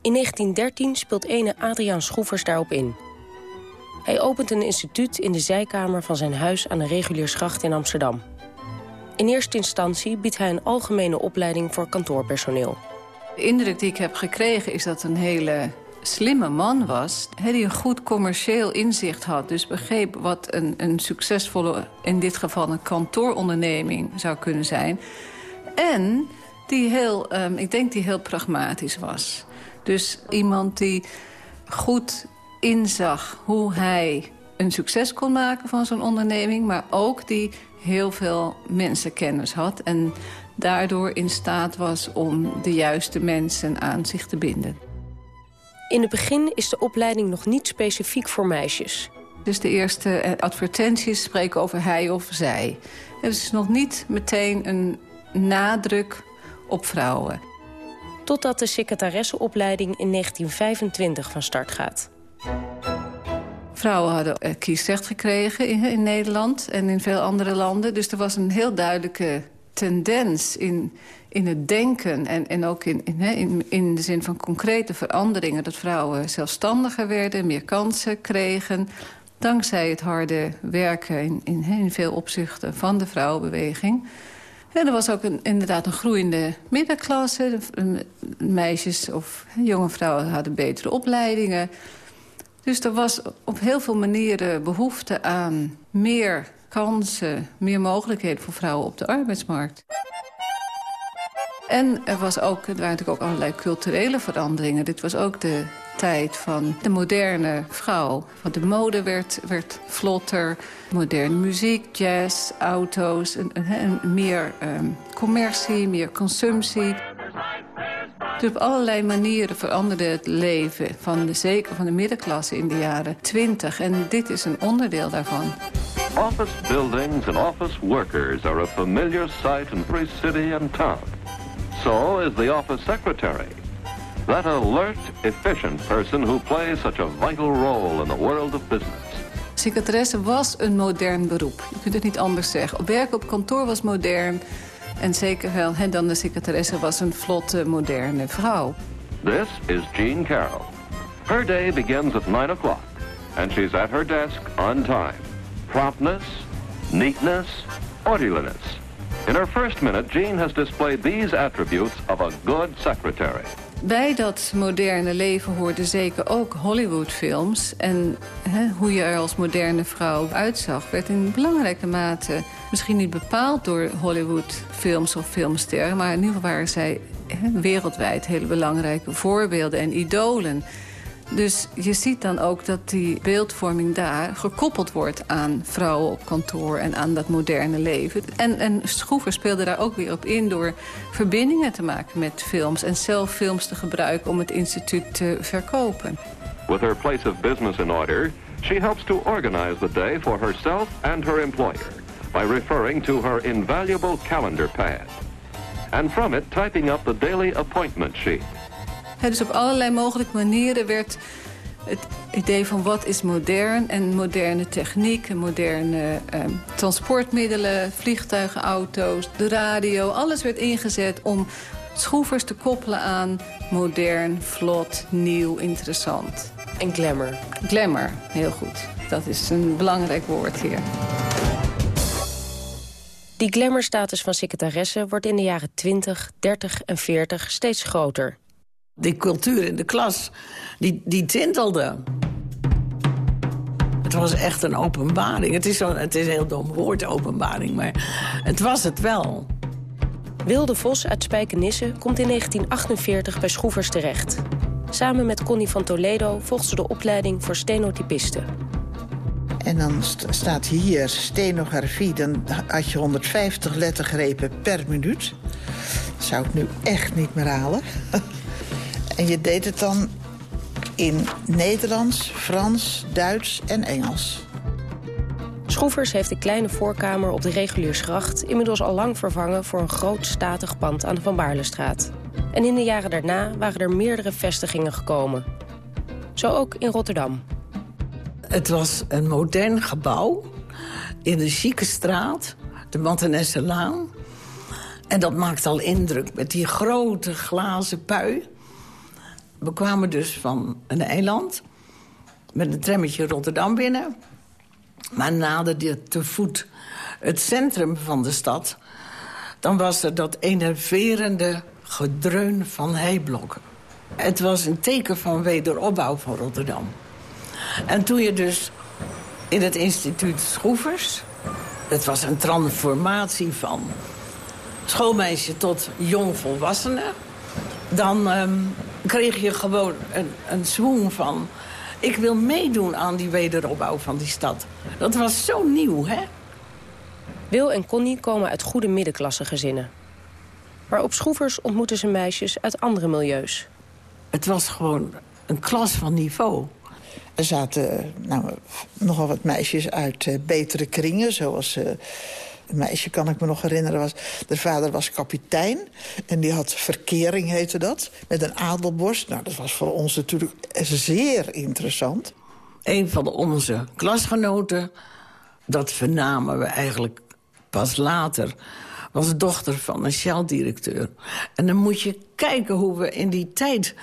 In 1913 speelt ene Adriaan Schroevers daarop in. Hij opent een instituut in de zijkamer van zijn huis aan de Reguliersgracht in Amsterdam. In eerste instantie biedt hij een algemene opleiding voor kantoorpersoneel. De indruk die ik heb gekregen is dat een hele slimme man was... die een goed commercieel inzicht had. Dus begreep wat een, een succesvolle, in dit geval een kantooronderneming zou kunnen zijn. En die heel, um, ik denk die heel pragmatisch was. Dus iemand die goed inzag hoe hij een succes kon maken van zo'n onderneming... maar ook die heel veel mensenkennis had... en daardoor in staat was om de juiste mensen aan zich te binden. In het begin is de opleiding nog niet specifiek voor meisjes. Dus de eerste eh, advertenties spreken over hij of zij. Het is nog niet meteen een nadruk op vrouwen. Totdat de secretaresseopleiding in 1925 van start gaat. Vrouwen hadden eh, kiesrecht gekregen in, Nederland en in veel andere landen. Dus er was een heel duidelijke tendens in, in het denken... en, en ook in, in, in de zin van concrete veranderingen... dat vrouwen zelfstandiger werden, meer kansen kregen... dankzij het harde werken in, in, in veel opzichten van de vrouwenbeweging... En er was ook inderdaad een groeiende middenklasse. Meisjes of jonge vrouwen hadden betere opleidingen. Dus er was op heel veel manieren behoefte aan meer kansen... meer mogelijkheden voor vrouwen op de arbeidsmarkt. En er, was ook, er waren natuurlijk ook allerlei culturele veranderingen. Dit was ook de tijd van de moderne vrouw. Want de mode werd, werd vlotter, moderne muziek, jazz, auto's... en, meer um, commercie, meer consumptie. Dus op allerlei manieren veranderde het leven van de, zeker van de middenklasse in de jaren 20. En dit is een onderdeel daarvan. Office buildings and office workers are a familiar sight in every city and town. So is the office secretary. That alert, efficient person who plays such a vital role in the world of business. Secretaresse was een modern beroep. Je kunt het niet anders zeggen. Werk op kantoor was modern. En zeker wel, en dan de secretaresse was een vlotte, moderne vrouw. This is Jean Carroll. Her day begins at 9 o'clock. And she's at her desk on time. Promptness, neatness, orderliness. In her first minute, Jean has displayed these attributes of a good secretary. Bij dat moderne leven hoorden zeker ook Hollywoodfilms. En hoe je er als moderne vrouw uitzag... werd in belangrijke mate misschien niet bepaald door Hollywoodfilms of filmsterren... maar in ieder geval waren zij wereldwijd hele belangrijke voorbeelden en idolen... Dus je ziet dan ook dat die beeldvorming daar gekoppeld wordt aan vrouwen op kantoor en aan dat moderne leven. En, en Schroever speelde daar ook weer op in door verbindingen te maken met films en zelf films te gebruiken om het instituut te verkopen. With her place of business in order, she helps to organize the day for herself and her employer by referring to her invaluable calendar pad. And from it typing up the daily appointment sheet dus op allerlei mogelijke manieren werd het idee van wat is modern... en moderne techniek, moderne eh, transportmiddelen, vliegtuigen, auto's, de radio... alles werd ingezet om schroevers te koppelen aan modern, vlot, nieuw, interessant. En glamour. Glamour, heel goed. Dat is een belangrijk woord hier. Die glamourstatus van secretaresse wordt in de jaren 20, 30 en 40 steeds groter die cultuur in de klas, die, die tintelde. Het was echt een openbaring. Het is, zo, het is een heel dom woord, openbaring, maar het was het wel. Wilde Vos uit Spijkenisse komt in 1948 bij Schroevers terecht. Samen met Connie van Toledo volgt ze de opleiding voor stenotypisten. En dan staat hier stenografie, dan had je 150 lettergrepen per minuut. Dat zou ik nu echt niet meer halen. [laughs] En je deed het dan in Nederlands, Frans, Duits en Engels. Schroevers heeft de kleine voorkamer op de Reguliersgracht... inmiddels al lang vervangen voor een groot statig pand aan de Van Baarlestraat. En in de jaren daarna waren er meerdere vestigingen gekomen. Zo ook in Rotterdam. Het was een modern gebouw in een chique straat, de Mattenesselaan. En dat maakt al indruk met die grote glazen pui we kwamen dus van een eiland met een trammetje Rotterdam binnen. Maar naderde te voet het centrum van de stad... dan was er dat enerverende gedreun van heiblokken. Het was een teken van wederopbouw van Rotterdam. En toen je dus in het instituut Schroevers... het was een transformatie van schoolmeisje tot jongvolwassene... dan ehm, kreeg je gewoon een, een swoon van... ik wil meedoen aan die wederopbouw van die stad. Dat was zo nieuw, hè? Wil en Connie komen uit goede middenklasse gezinnen. Maar op Schroevers ontmoeten ze meisjes uit andere milieus. Het was gewoon een klas van niveau. Er zaten nou, nogal wat meisjes uit uh, betere kringen, zoals... Uh, meisje, kan ik me nog herinneren, was... de vader was kapitein en die had verkering, heette dat... met een adelborst. Nou, dat was voor ons natuurlijk zeer interessant. Een van onze klasgenoten, dat vernamen we eigenlijk pas later was dochter van een Shell-directeur. En dan moet je kijken hoe we in die tijd...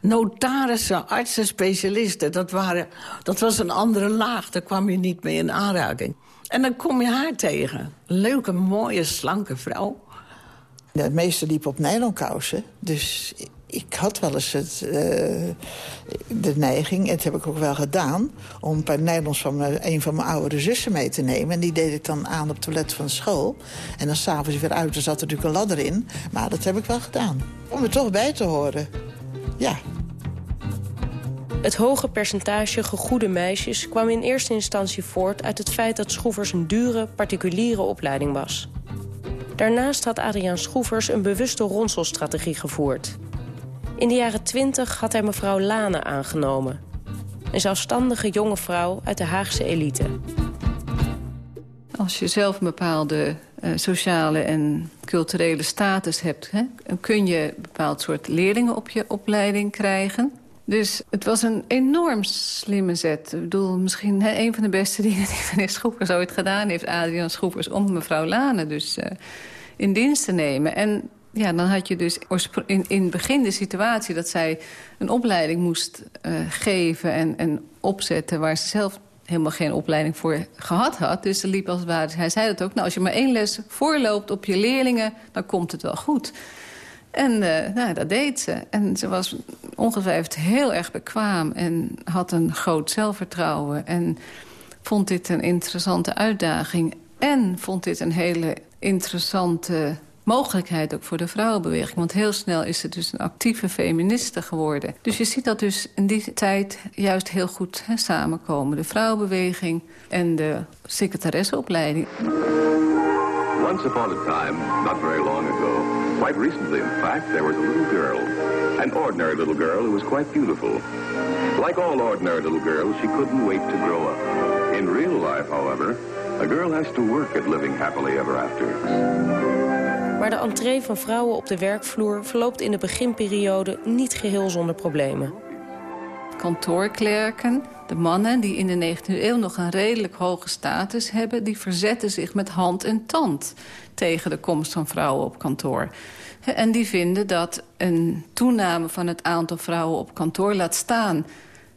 notarissen, artsen, specialisten... Dat, waren, dat was een andere laag, daar kwam je niet mee in aanraking. En dan kom je haar tegen. Leuke, mooie, slanke vrouw. De meeste liep op nylonkousen. Dus ik had wel eens het, uh, de neiging, en dat heb ik ook wel gedaan... om een paar nylons van mijn, een van mijn oudere zussen mee te nemen. En die deed ik dan aan op het toilet van school. En dan s'avonds weer uit, er zat er natuurlijk een ladder in. Maar dat heb ik wel gedaan. Om er toch bij te horen. Ja. Het hoge percentage gegoede meisjes kwam in eerste instantie voort... uit het feit dat Schroevers een dure, particuliere opleiding was. Daarnaast had Adriaan Schroevers een bewuste ronselstrategie gevoerd... In de jaren twintig had hij mevrouw Lane aangenomen. Een zelfstandige jonge vrouw uit de Haagse elite. Als je zelf een bepaalde uh, sociale en culturele status hebt... Hè, kun je een bepaald soort leerlingen op je opleiding krijgen. Dus het was een enorm slimme zet. Ik bedoel, misschien een van de beste dingen [laughs] die meneer Schroepers ooit gedaan heeft... Adriaan Schroepers, om mevrouw Lane dus uh, in dienst te nemen. En ja, dan had je dus in, in het begin de situatie... dat zij een opleiding moest uh, geven en, en opzetten... waar ze zelf helemaal geen opleiding voor gehad had. Dus er liep als het ware, hij zei dat ook... nou, als je maar één les voorloopt op je leerlingen, dan komt het wel goed. En uh, nou, dat deed ze. En ze was ongetwijfeld heel erg bekwaam... en had een groot zelfvertrouwen. En vond dit een interessante uitdaging. En vond dit een hele interessante mogelijkheid ook voor de vrouwenbeweging. Want heel snel is ze dus een actieve feministe geworden. Dus je ziet dat dus in die tijd juist heel goed hè, samenkomen. De vrouwenbeweging en de secretaresseopleiding. Once upon a time, not very long ago, quite recently in fact, there was a little girl. An ordinary little girl who was quite beautiful. Like all ordinary little girls, she couldn't wait to grow up. In real life, however, a girl has to work at living happily ever after. Maar de entree van vrouwen op de werkvloer verloopt in de beginperiode niet geheel zonder problemen. Kantoorklerken, de mannen die in de 19e eeuw nog een redelijk hoge status hebben... die verzetten zich met hand en tand tegen de komst van vrouwen op kantoor. En die vinden dat een toename van het aantal vrouwen op kantoor laat staan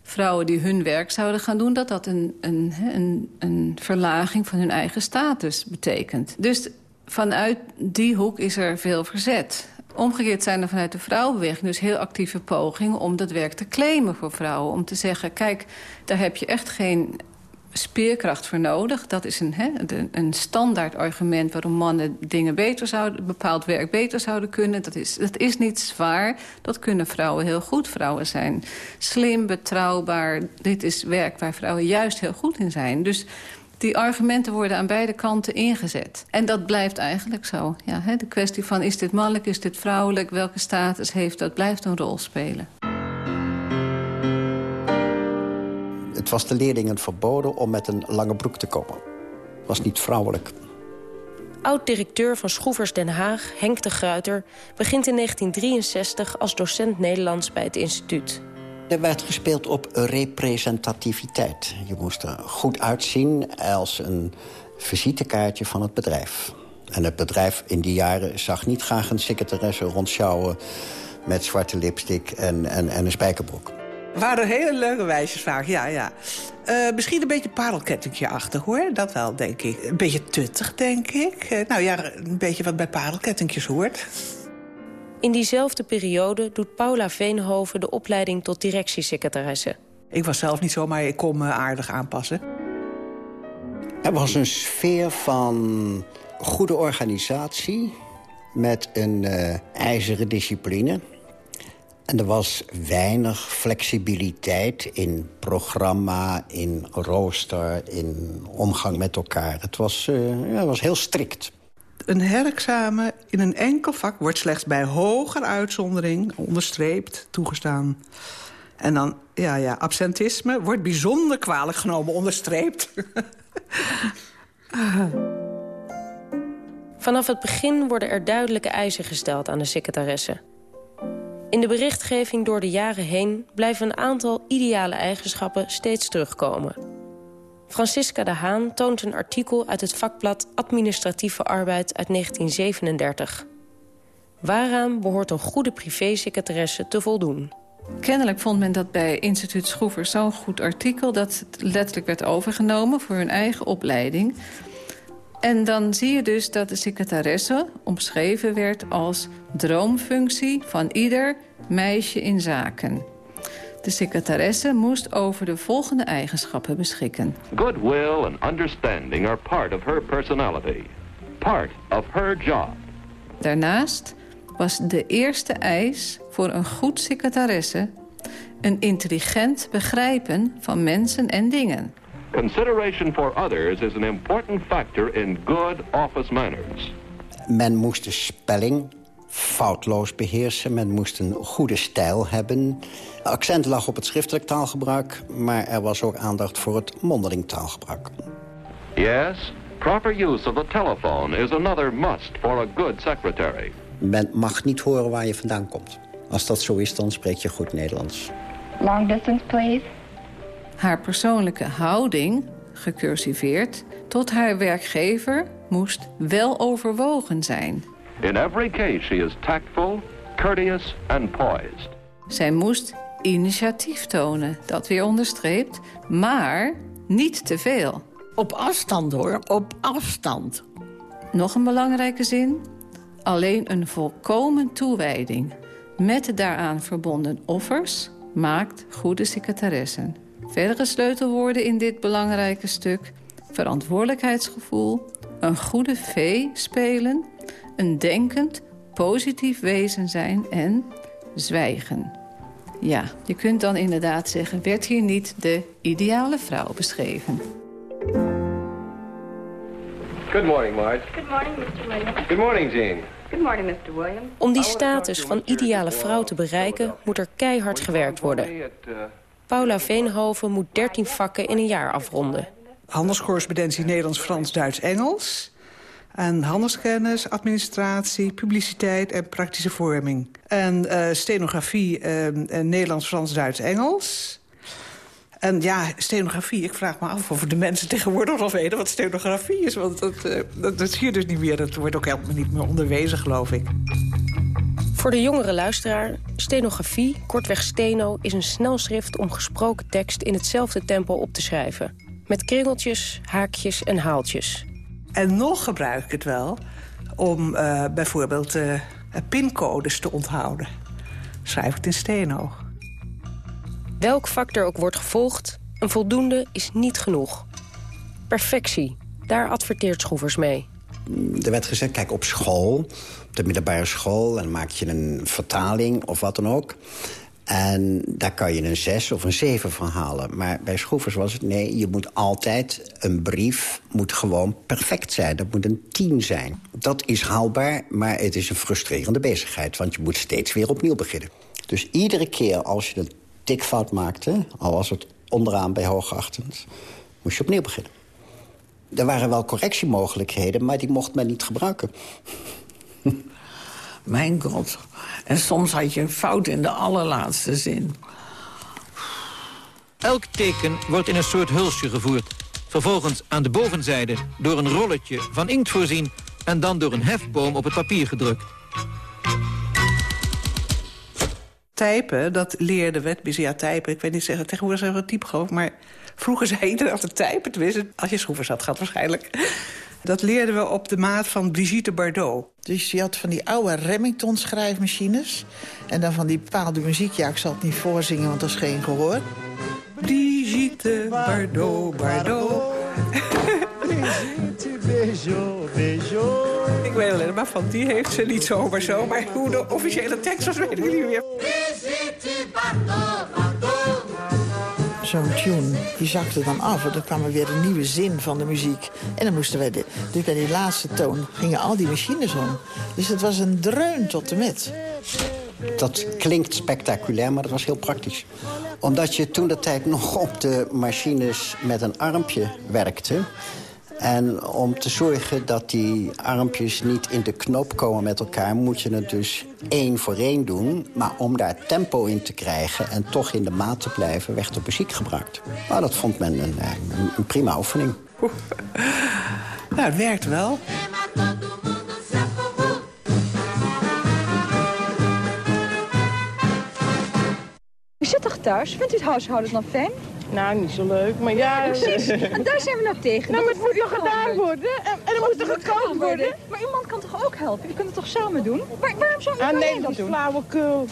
vrouwen die hun werk zouden gaan doen... dat dat een, een, een, een verlaging van hun eigen status betekent. Dus vanuit die hoek is er veel verzet. Omgekeerd zijn er vanuit de vrouwenbeweging dus heel actieve pogingen... om dat werk te claimen voor vrouwen. Om te zeggen, kijk, daar heb je echt geen speerkracht voor nodig. Dat is een, een standaard argument waarom mannen dingen beter zouden, bepaald werk beter zouden kunnen. Dat is, dat is niet zwaar. Dat kunnen vrouwen heel goed. Vrouwen zijn slim, betrouwbaar. Dit is werk waar vrouwen juist heel goed in zijn. Dus die argumenten worden aan beide kanten ingezet. En dat blijft eigenlijk zo. Ja, hè, de kwestie van is dit mannelijk, is dit vrouwelijk... welke status heeft dat, blijft een rol spelen. Het was de leerlingen verboden om met een lange broek te komen. Het was niet vrouwelijk. Oud-directeur van Schroevers Den Haag, Henk de Gruiter... begint in 1963 als docent Nederlands bij het instituut. Er werd gespeeld op representativiteit. Je moest er goed uitzien als een visitekaartje van het bedrijf. En het bedrijf in die jaren zag niet graag een secretaresse rondschouwen... met zwarte lipstick en, en, en een spijkerbroek. Waren hele leuke wijsjes vaak, ja, ja. Uh, misschien een beetje parelkettingje achter, hoor. Dat wel, denk ik. Een beetje tuttig, denk ik. Uh, nou ja, een beetje wat bij parelkettingjes hoort. In diezelfde periode doet Paula Veenhoven de opleiding tot directiesecretaresse. Ik was zelf niet zo, maar ik kon me aardig aanpassen. Er was een sfeer van goede organisatie met een uh, ijzeren discipline. En er was weinig flexibiliteit in programma, in rooster, in omgang met elkaar. Het was, uh, ja, het was heel strikt. Een herexamen in een enkel vak wordt slechts bij hogere uitzondering... onderstreept, toegestaan. En dan, ja, ja, absentisme wordt bijzonder kwalijk genomen, onderstreept. [laughs] Vanaf het begin worden er duidelijke eisen gesteld aan de secretaresse. In de berichtgeving door de jaren heen blijven een aantal ideale eigenschappen steeds terugkomen. Francisca de Haan toont een artikel uit het vakblad Administratieve Arbeid uit 1937. Waaraan behoort een goede privésecretaresse te voldoen? Kennelijk vond men dat bij instituut Schroever zo'n goed artikel... dat het letterlijk werd overgenomen voor hun eigen opleiding. En dan zie je dus dat de secretaresse omschreven werd als droomfunctie van ieder meisje in zaken. De secretaresse moest over de volgende eigenschappen beschikken. Goodwill and understanding are part of her personality. Part of her job. Daarnaast was de eerste eis voor een goed secretaresse... een intelligent begrijpen van mensen en dingen. Consideration for others is an important factor in good office manners. Men moest de spelling foutloos beheersen. Men moest een goede stijl hebben. Accent lag op het schriftelijk taalgebruik... maar er was ook aandacht voor het mondeling taalgebruik. Yes, proper use of the telephone is another must for a good secretary. Men mag niet horen waar je vandaan komt. Als dat zo is, dan spreek je goed Nederlands. Long distance, please. Haar persoonlijke houding, gecursiveerd, tot haar werkgever moest wel overwogen zijn. In every case she is tactful, courteous and poised. Zij moest initiatief tonen, dat weer onderstreept, maar niet te veel. Op afstand hoor, op afstand. Nog een belangrijke zin. Alleen een volkomen toewijding met de daaraan verbonden offers maakt goede secretaressen. Verdere sleutelwoorden in dit belangrijke stuk. Verantwoordelijkheidsgevoel, een goede vee spelen, een denkend, positief wezen zijn en zwijgen. Ja, je kunt dan inderdaad zeggen, werd hier niet de ideale vrouw beschreven. Good morning, Marge. Good morning, Mr. Williams. Good morning, Jean. Good morning, Mr. Williams. Om die status van ideale vrouw te bereiken moet er keihard gewerkt worden. Paula Veenhoven moet 13 vakken in een jaar afronden. Handelscorrespondentie Nederlands, Frans, Duits, Engels. En handelskennis, administratie, publiciteit en praktische vorming. En uh, stenografie, uh, Nederlands, Frans, Duits, Engels. En ja, stenografie, ik vraag me af of de mensen tegenwoordig nog weten wat stenografie is. Want dat, uh, dat zie je dus niet meer. Dat wordt ook helemaal niet meer onderwezen, geloof ik. Voor de jongere luisteraar, stenografie, kortweg steno... is een snelschrift om gesproken tekst in hetzelfde tempo op te schrijven. Met kringeltjes, haakjes en haaltjes. En nog gebruik ik het wel om uh, bijvoorbeeld uh, pincodes te onthouden. Schrijf ik het in steno. Welk vak er ook wordt gevolgd, een voldoende is niet genoeg. Perfectie, daar adverteert Schroevers mee. Er werd gezegd, kijk, op school, op de middelbare school... en maak je een vertaling of wat dan ook... En daar kan je een zes of een zeven van halen. Maar bij Schroevers was het, nee, je moet altijd... een brief moet gewoon perfect zijn. Dat moet een tien zijn. Dat is haalbaar, maar het is een frustrerende bezigheid. Want je moet steeds weer opnieuw beginnen. Dus iedere keer als je een tikfout maakte... al was het onderaan bij hoogachtend, moest je opnieuw beginnen. Er waren wel correctiemogelijkheden, maar die mocht men niet gebruiken. [laughs] Mijn god. En soms had je een fout in de allerlaatste zin. Elk teken wordt in een soort hulsje gevoerd. Vervolgens aan de bovenzijde door een rolletje van inkt voorzien... en dan door een hefboom op het papier gedrukt. Typen, dat leerde we. Ja, typen, ik weet niet zeggen, tegenwoordig zeggen we type geloof maar vroeger zei iedereen altijd typen. Tenminste, als je schroevers had gehad waarschijnlijk. Dat leerden we op de maat van Brigitte Bardot. Dus je had van die oude Remington-schrijfmachines. En dan van die bepaalde muziek. Ja, ik zal het niet voorzingen, want dat is geen gehoor. Brigitte Bardot, Bardot. Brigitte, beijo, beijo. Ik weet alleen maar van die heeft ze niet zomaar zo. Maar hoe de officiële tekst was, weet ik niet meer. Brigitte Bardot, Bardot. Zo'n tune, die zakte dan af. En dan kwam er weer een nieuwe zin van de muziek. En dan moesten wij... De, dus bij die laatste toon gingen al die machines om. Dus het was een dreun tot en met. Dat klinkt spectaculair, maar dat was heel praktisch. Omdat je toen de tijd nog op de machines met een armpje werkte... En om te zorgen dat die armpjes niet in de knoop komen met elkaar... moet je het dus één voor één doen. Maar om daar tempo in te krijgen en toch in de maat te blijven... werd er muziek gebruikt. Nou, dat vond men een, een, een prima oefening. Nou, het werkt wel. U zit toch thuis? Vindt u het huishouden nog fijn? Nou, niet zo leuk, maar ja... Precies, en daar zijn we nog tegen. Nou, maar het moet u gedaan worden? En, en dan moet toch gekookt worden? Maar uw man kan toch ook helpen? U kunt het toch samen doen? Maar waarom zou u Ah alleen nee, dat doen? flauwekul.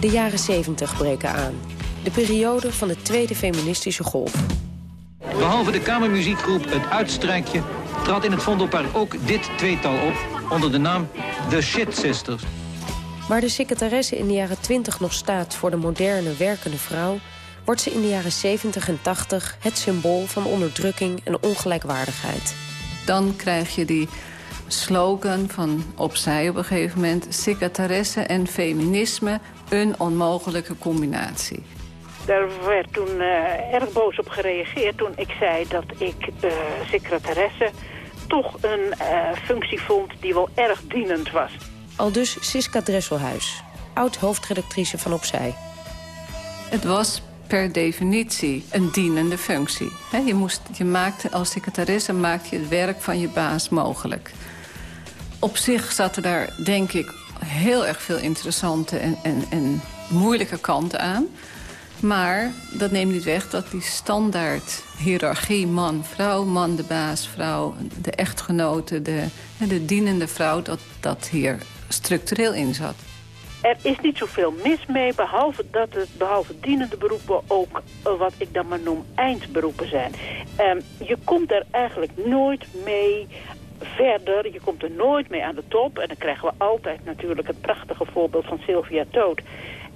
De jaren 70 breken aan. De periode van de tweede feministische golf. Behalve de kamermuziekgroep Het Uitstrijkje... trad in het Vondelpark ook dit tweetal op... onder de naam The Shit Sisters. Waar de secretaresse in de jaren 20 nog staat voor de moderne werkende vrouw... wordt ze in de jaren 70 en 80 het symbool van onderdrukking en ongelijkwaardigheid. Dan krijg je die slogan van opzij op een gegeven moment... secretaresse en feminisme, een onmogelijke combinatie. Daar werd toen eh, erg boos op gereageerd toen ik zei dat ik eh, secretaresse toch een eh, functie vond die wel erg dienend was. Al dus Siska Dresselhuis, oud-hoofdredactrice van Opzij. Het was per definitie een dienende functie. Je, moest, je maakte, als secretaresse maak je het werk van je baas mogelijk. Op zich zaten daar, denk ik, heel erg veel interessante en, en, en moeilijke kanten aan. Maar dat neemt niet weg dat die standaard hiërarchie man-vrouw... man de baas, vrouw, de echtgenote, de, de dienende vrouw... dat dat hier structureel in zat. Er is niet zoveel mis mee, behalve dat het behalve dienende beroepen ook eh, wat ik dan maar noem eindberoepen zijn. Ehm, je komt er eigenlijk nooit mee verder, je komt er nooit mee aan de top. En dan krijgen we altijd natuurlijk het prachtige voorbeeld van Sylvia Toot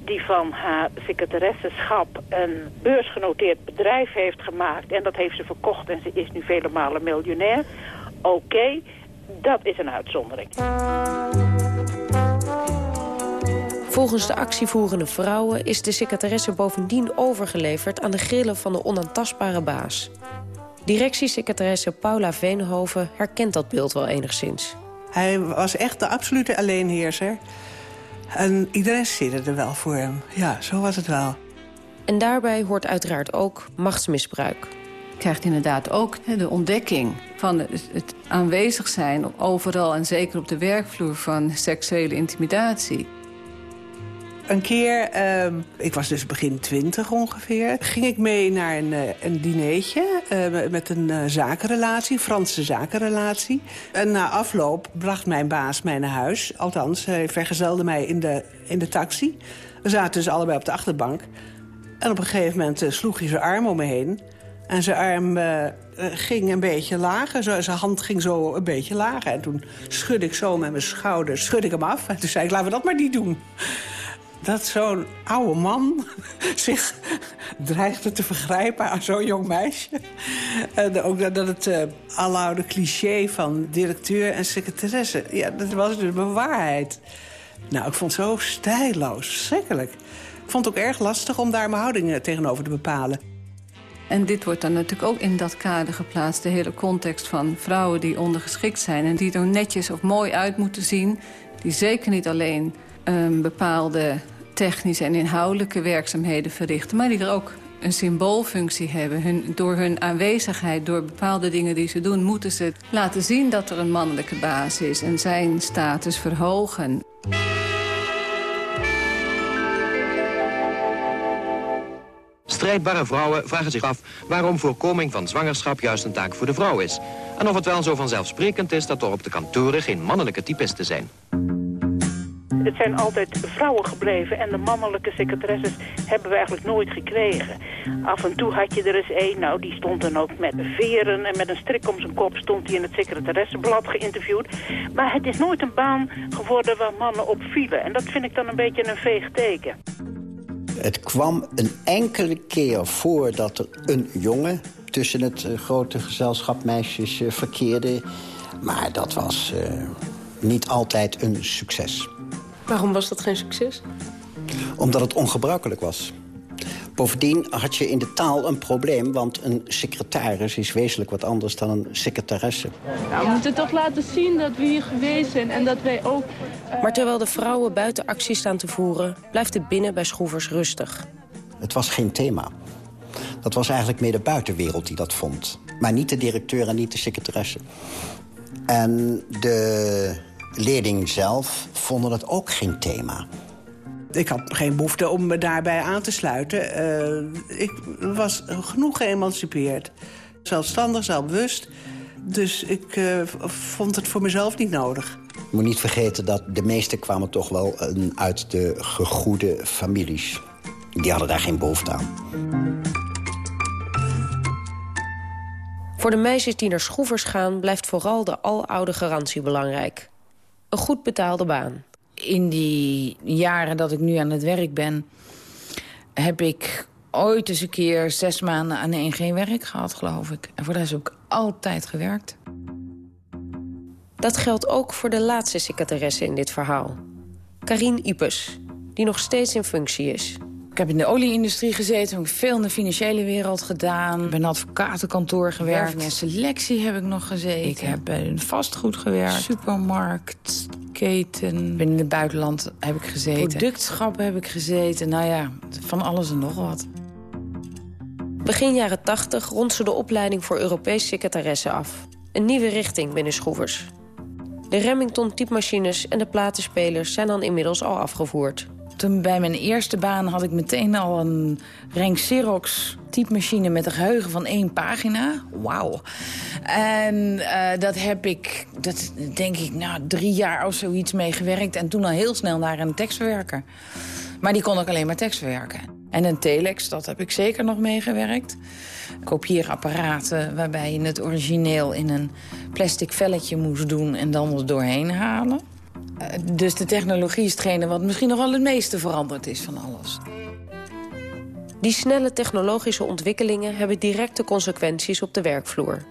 die van haar secretaressenschap een beursgenoteerd bedrijf heeft gemaakt. En dat heeft ze verkocht en ze is nu vele malen miljonair. Oké, dat is een uitzondering. Volgens de actievoerende vrouwen is de secretaresse bovendien overgeleverd... aan de grillen van de onaantastbare baas. Directiesecretaresse Paula Veenhoven herkent dat beeld wel enigszins. Hij was echt de absolute alleenheerser. En iedereen zit er wel voor hem. Ja, zo was het wel. En daarbij hoort uiteraard ook machtsmisbruik. Je krijgt inderdaad ook hè, de ontdekking van het aanwezig zijn... overal en zeker op de werkvloer van seksuele intimidatie. Een keer, ehm, ik was dus begin twintig ongeveer... ging ik mee naar een, eh, een eh, met een eh, zakenrelatie, Franse zakenrelatie. En na afloop bracht mijn baas mij naar huis. Althans, hij vergezelde mij in de, in de taxi. We zaten dus allebei op de achterbank. En op een gegeven moment sloeg hij zijn arm om me heen. En zijn arm ging een beetje lager. Zo, zijn hand ging zo een beetje lager. En toen schudde ik zo met mijn schouder schudde ik hem af. En toen zei ik, laten we dat maar niet doen dat zo'n oude man [laughs] zich dreigde te vergrijpen aan zo'n jong meisje. En ook dat, het uh, aloude cliché van directeur en secretaresse... ja, dat was dus mijn waarheid. Nou, ik vond het zo stijloos, verschrikkelijk. Ik vond het ook erg lastig om daar mijn houding eh, tegenover te bepalen. En dit wordt dan natuurlijk ook in dat kader geplaatst. De hele context van vrouwen die ondergeschikt zijn... en die er netjes of mooi uit moeten zien. Die zeker niet alleen een bepaalde technische en inhoudelijke werkzaamheden verrichten... maar die er ook een symboolfunctie hebben. Hun, door hun aanwezigheid, door bepaalde dingen die ze doen... moeten ze laten zien dat er een mannelijke baas is... en zijn status verhogen. Strijdbare vrouwen vragen zich af waarom voorkoming van zwangerschap juist een taak voor de vrouw is. En of het wel zo vanzelfsprekend is dat er op de kantoren geen mannelijke typisten zijn. Het zijn altijd vrouwen gebleven en de mannelijke secretaresses hebben we eigenlijk nooit gekregen. Af en toe had je er eens één, nou die stond dan ook met veren en met een strik om zijn kop stond hij in het secretaressenblad geïnterviewd. Maar het is nooit een baan geworden waar mannen op vielen en dat vind ik dan een beetje een veeg teken. Het kwam een enkele keer voor dat er een jongen tussen het eh, grote gezelschap meisjes eh, verkeerde. Maar dat was eh, niet altijd een succes. Waarom was dat geen succes? Omdat het ongebruikelijk was. Bovendien had je in de taal een probleem, want een secretaris is wezenlijk wat anders dan een secretaresse. Nou, we moeten toch laten zien dat we hier geweest zijn en dat wij ook... Maar terwijl de vrouwen buiten actie staan te voeren... blijft het binnen bij Schroevers rustig. Het was geen thema. Dat was eigenlijk meer de buitenwereld die dat vond. Maar niet de directeur en niet de secretaresse. En de leerling zelf vonden het ook geen thema. Ik had geen behoefte om me daarbij aan te sluiten. Eh, ik was genoeg geëmancipeerd. Zelfstandig, zelfbewust. Dus ik eh, vond het voor mezelf niet nodig. Je moet niet vergeten dat de meesten kwamen toch wel eh, uit de gegoede families. Die hadden daar geen behoefte aan. Voor de meisjes die naar schroevers gaan... blijft vooral de aloude garantie belangrijk. Een goed betaalde baan. In die jaren dat ik nu aan het werk ben... heb ik ooit eens een keer zes maanden aan één geen werk gehad, geloof ik. En voor de rest heb ik altijd gewerkt. Dat geldt ook voor de laatste secretaresse in dit verhaal. Karine Ipes, die nog steeds in functie is. Ik heb in de olieindustrie gezeten, heb ik veel in de financiële wereld gedaan. Ik ben in een advocatenkantoor gewerkt. Werving en selectie heb ik nog gezeten. Ik heb bij een vastgoed gewerkt. Supermarkt, keten. Ben in het buitenland heb ik gezeten. Productschap heb ik gezeten. Nou ja, van alles en nog wat. Begin jaren 80 rond ze de opleiding voor Europees secretaresse af. Een nieuwe richting binnen Schroevers. De Remington typemachines en de platenspelers zijn dan inmiddels al afgevoerd. Toen bij mijn eerste baan had ik meteen al een Renk Xerox typemachine met een geheugen van één pagina. Wauw. En uh, dat heb ik, dat denk ik, nou, drie jaar of zoiets mee gewerkt. En toen al heel snel naar een tekstverwerker. Maar die kon ook alleen maar tekstverwerken. En een telex, dat heb ik zeker nog meegewerkt. Kopieerapparaten waarbij je het origineel in een plastic velletje moest doen... en dan er doorheen halen. Dus de technologie is hetgene wat misschien nog wel het meeste veranderd is van alles. Die snelle technologische ontwikkelingen hebben directe consequenties op de werkvloer.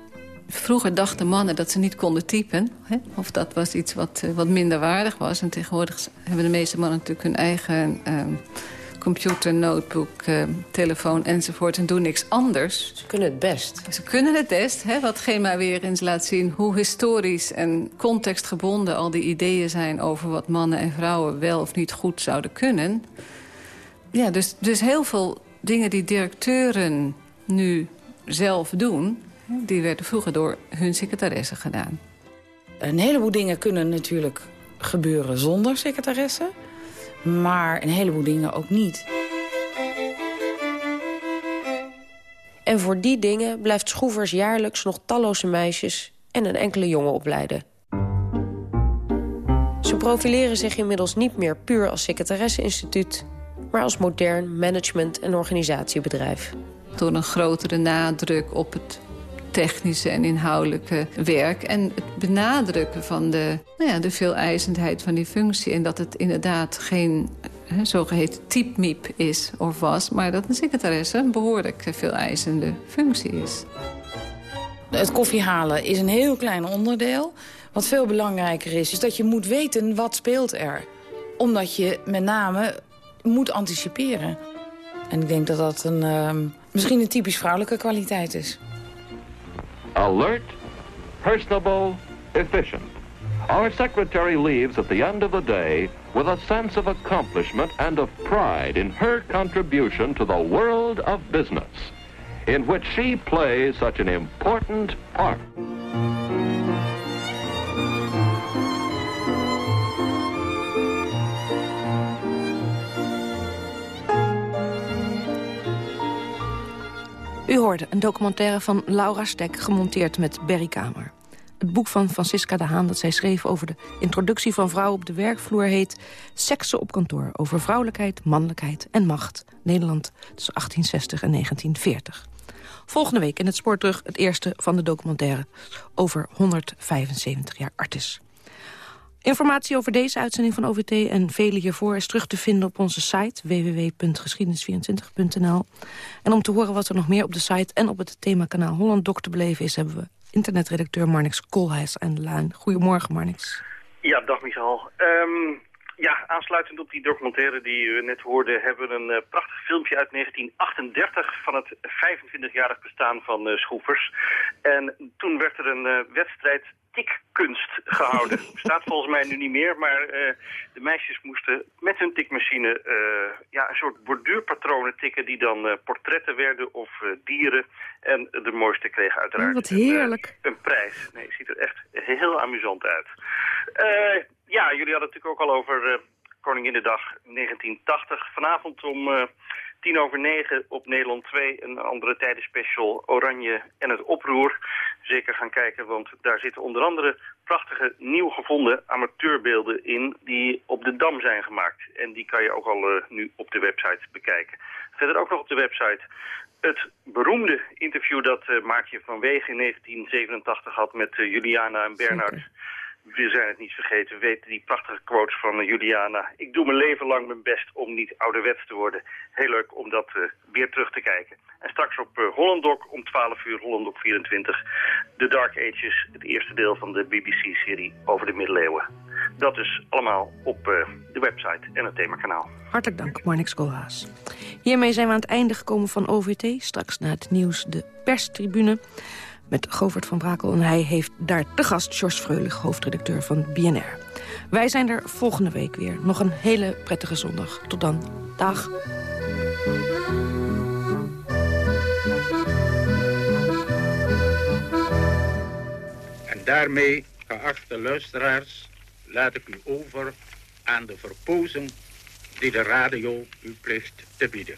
Vroeger dachten mannen dat ze niet konden typen. Hè? Of dat was iets wat, uh, wat minder waardig was. En tegenwoordig hebben de meeste mannen natuurlijk hun eigen... Uh, computer, notebook, uh, telefoon enzovoort... en doen niks anders. Ze kunnen het best. Ze kunnen het best, hè, wat Gema weer eens laat zien... hoe historisch en contextgebonden al die ideeën zijn... over wat mannen en vrouwen wel of niet goed zouden kunnen. Ja, dus, dus heel veel dingen die directeuren nu zelf doen... die werden vroeger door hun secretaressen gedaan. Een heleboel dingen kunnen natuurlijk gebeuren zonder secretaressen... Maar een heleboel dingen ook niet. En voor die dingen blijft Schroevers jaarlijks nog talloze meisjes... en een enkele jongen opleiden. Ze profileren zich inmiddels niet meer puur als secretaresse-instituut... maar als modern management- en organisatiebedrijf. Door een grotere nadruk op het technische en inhoudelijke werk. En het benadrukken van de, nou ja, de veeleisendheid van die functie. En dat het inderdaad geen hè, zogeheten typmiep is of was... maar dat een secretaresse een behoorlijk veeleisende functie is. Het koffie halen is een heel klein onderdeel. Wat veel belangrijker is, is dat je moet weten wat speelt er. Omdat je met name moet anticiperen. En ik denk dat dat een, uh, misschien een typisch vrouwelijke kwaliteit is. Alert, personable, efficient. Our secretary leaves at the end of the day with a sense of accomplishment and of pride in her contribution to the world of business, in which she plays such an important part. U hoorde een documentaire van Laura Stek, gemonteerd met Berry Kamer. Het boek van Francisca de Haan dat zij schreef over de introductie van vrouwen op de werkvloer heet Seksen op kantoor. Over vrouwelijkheid, mannelijkheid en macht. Nederland tussen 1860 en 1940. Volgende week in het Spoorterug het eerste van de documentaire over 175 jaar Artis. Informatie over deze uitzending van OVT en vele hiervoor is terug te vinden op onze site www.geschiedenis24.nl. En om te horen wat er nog meer op de site en op het themakanaal Holland Doc te beleven is, hebben we internetredacteur Marnix Koolhuis aan de laan. Goedemorgen Marnix. Ja, dag Michal. Ehm, ja, aansluitend op die documentaire die u net hoorde... hebben we een uh, prachtig filmpje uit 1938 van het 25-jarig bestaan van uh, Schroefers. En toen werd er een uh, wedstrijd tikkunst gehouden. [laughs] Bestaat volgens mij nu niet meer, maar uh, de meisjes moesten met hun tikmachine uh, ja, een soort borduurpatronen tikken die dan uh, portretten werden of dieren. En de mooiste kregen uiteraard oh, wat heerlijk. Een, een, prijs. Nee, het ziet er echt heel amusant uit. Ja, jullie hadden het natuurlijk ook al over Koninginnedag 1980. Vanavond om tien over negen op Nederland 2 een andere tijdenspecial Oranje en het Oproer. Zeker gaan kijken, want daar zitten onder andere prachtige nieuw gevonden amateurbeelden in die op de Dam zijn gemaakt. En die kan je ook al uh, nu op de website bekijken. Verder ook nog op de website het beroemde interview dat uh, van Wegen in 1987 had met Juliana en Bernard. We zijn het niet vergeten, we weten die prachtige quotes van uh, Juliana. Ik doe mijn leven lang mijn best om niet ouderwets te worden. Heel leuk om dat uh, weer terug te kijken. En straks op uh, Hollandok om 12 uur, Hollandok 24, The Dark Ages, het eerste deel van de BBC-serie over de middeleeuwen. Dat is allemaal op de website en het themakanaal. Hartelijk dank, Marnix Koolhaas. Hiermee zijn we aan het einde gekomen van OVT. Straks na het nieuws de perstribune met Govert van Brakel. En hij heeft daar te gast George Freulich, hoofdredacteur van BNR. Wij zijn er volgende week weer. Nog een hele prettige zondag. Tot dan. Dag. En daarmee, geachte luisteraars, laat ik u over aan de verpozen die de radio u plicht te bieden.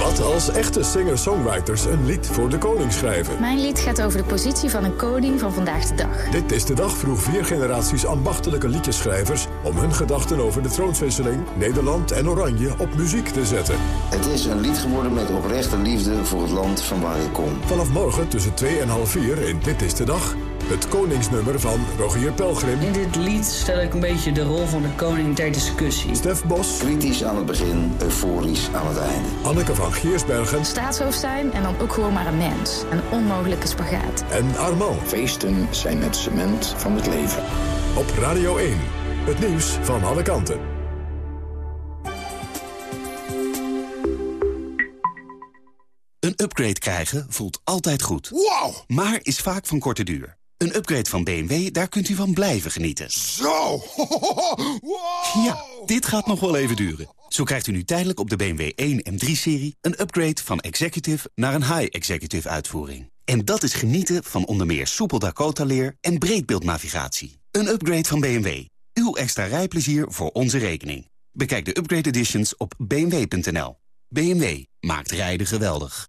Wat als echte singer-songwriters een lied voor de koning schrijven? Mijn lied gaat over de positie van een koning van vandaag de dag. Dit is de dag vroeg vier generaties ambachtelijke liedjeschrijvers... om hun gedachten over de troonswisseling, Nederland en Oranje op muziek te zetten. Het is een lied geworden met oprechte liefde voor het land van waar je komt. Vanaf morgen tussen 2 en half 4 in Dit is de Dag... Het koningsnummer van Rogier Pelgrim. In dit lied stel ik een beetje de rol van de koning ter discussie. Stef Bos. Kritisch aan het begin, euforisch aan het einde. Anneke van Giersbergen. Staatshoofd zijn en dan ook gewoon maar een mens. Een onmogelijke spagaat. En Armand. Feesten zijn het cement van het leven. Op Radio 1. Het nieuws van alle kanten. Een upgrade krijgen voelt altijd goed. Wow! Maar is vaak van korte duur. Een upgrade van BMW, daar kunt u van blijven genieten. Zo! [laughs] wow! Ja, dit gaat nog wel even duren. Zo krijgt u nu tijdelijk op de BMW 1 M3-serie... een upgrade van executive naar een high-executive uitvoering. En dat is genieten van onder meer soepel Dakota-leer en breedbeeldnavigatie. Een upgrade van BMW. Uw extra rijplezier voor onze rekening. Bekijk de upgrade editions op bmw.nl. BMW maakt rijden geweldig.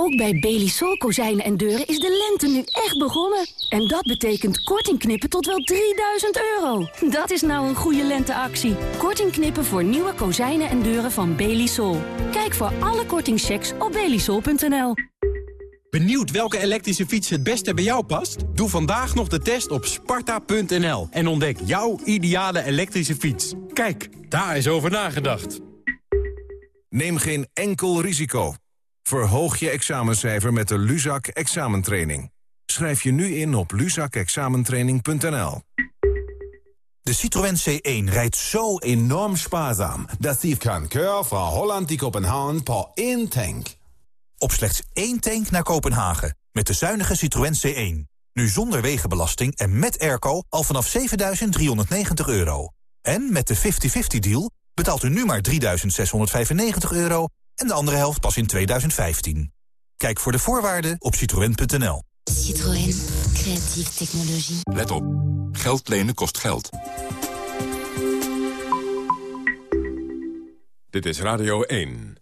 Ook bij Belisol kozijnen en deuren is de lente nu echt begonnen. En dat betekent korting knippen tot wel 3000 euro. Dat is nou een goede lenteactie. Korting knippen voor nieuwe kozijnen en deuren van Belisol. Kijk voor alle kortingchecks op belisol.nl. Benieuwd welke elektrische fiets het beste bij jou past? Doe vandaag nog de test op sparta.nl en ontdek jouw ideale elektrische fiets. Kijk, daar is over nagedacht. Neem geen enkel risico. Verhoog je examencijfer met de Luzak examentraining. Schrijf je nu in op luzakexamentraining.nl. De Citroën C1 rijdt zo enorm spaarzaam... dat die kan keur van Holland die Kopenhagen per één tank. Op slechts één tank naar Kopenhagen. Met de zuinige Citroën C1. Nu zonder wegenbelasting en met airco al vanaf 7.390 euro. En met de 50-50-deal betaalt u nu maar 3.695 euro... en de andere helft pas in 2015. Kijk voor de voorwaarden op citroën.nl. Citroën. Creatieve technologie. Let op. Geld lenen kost geld. Dit is Radio 1.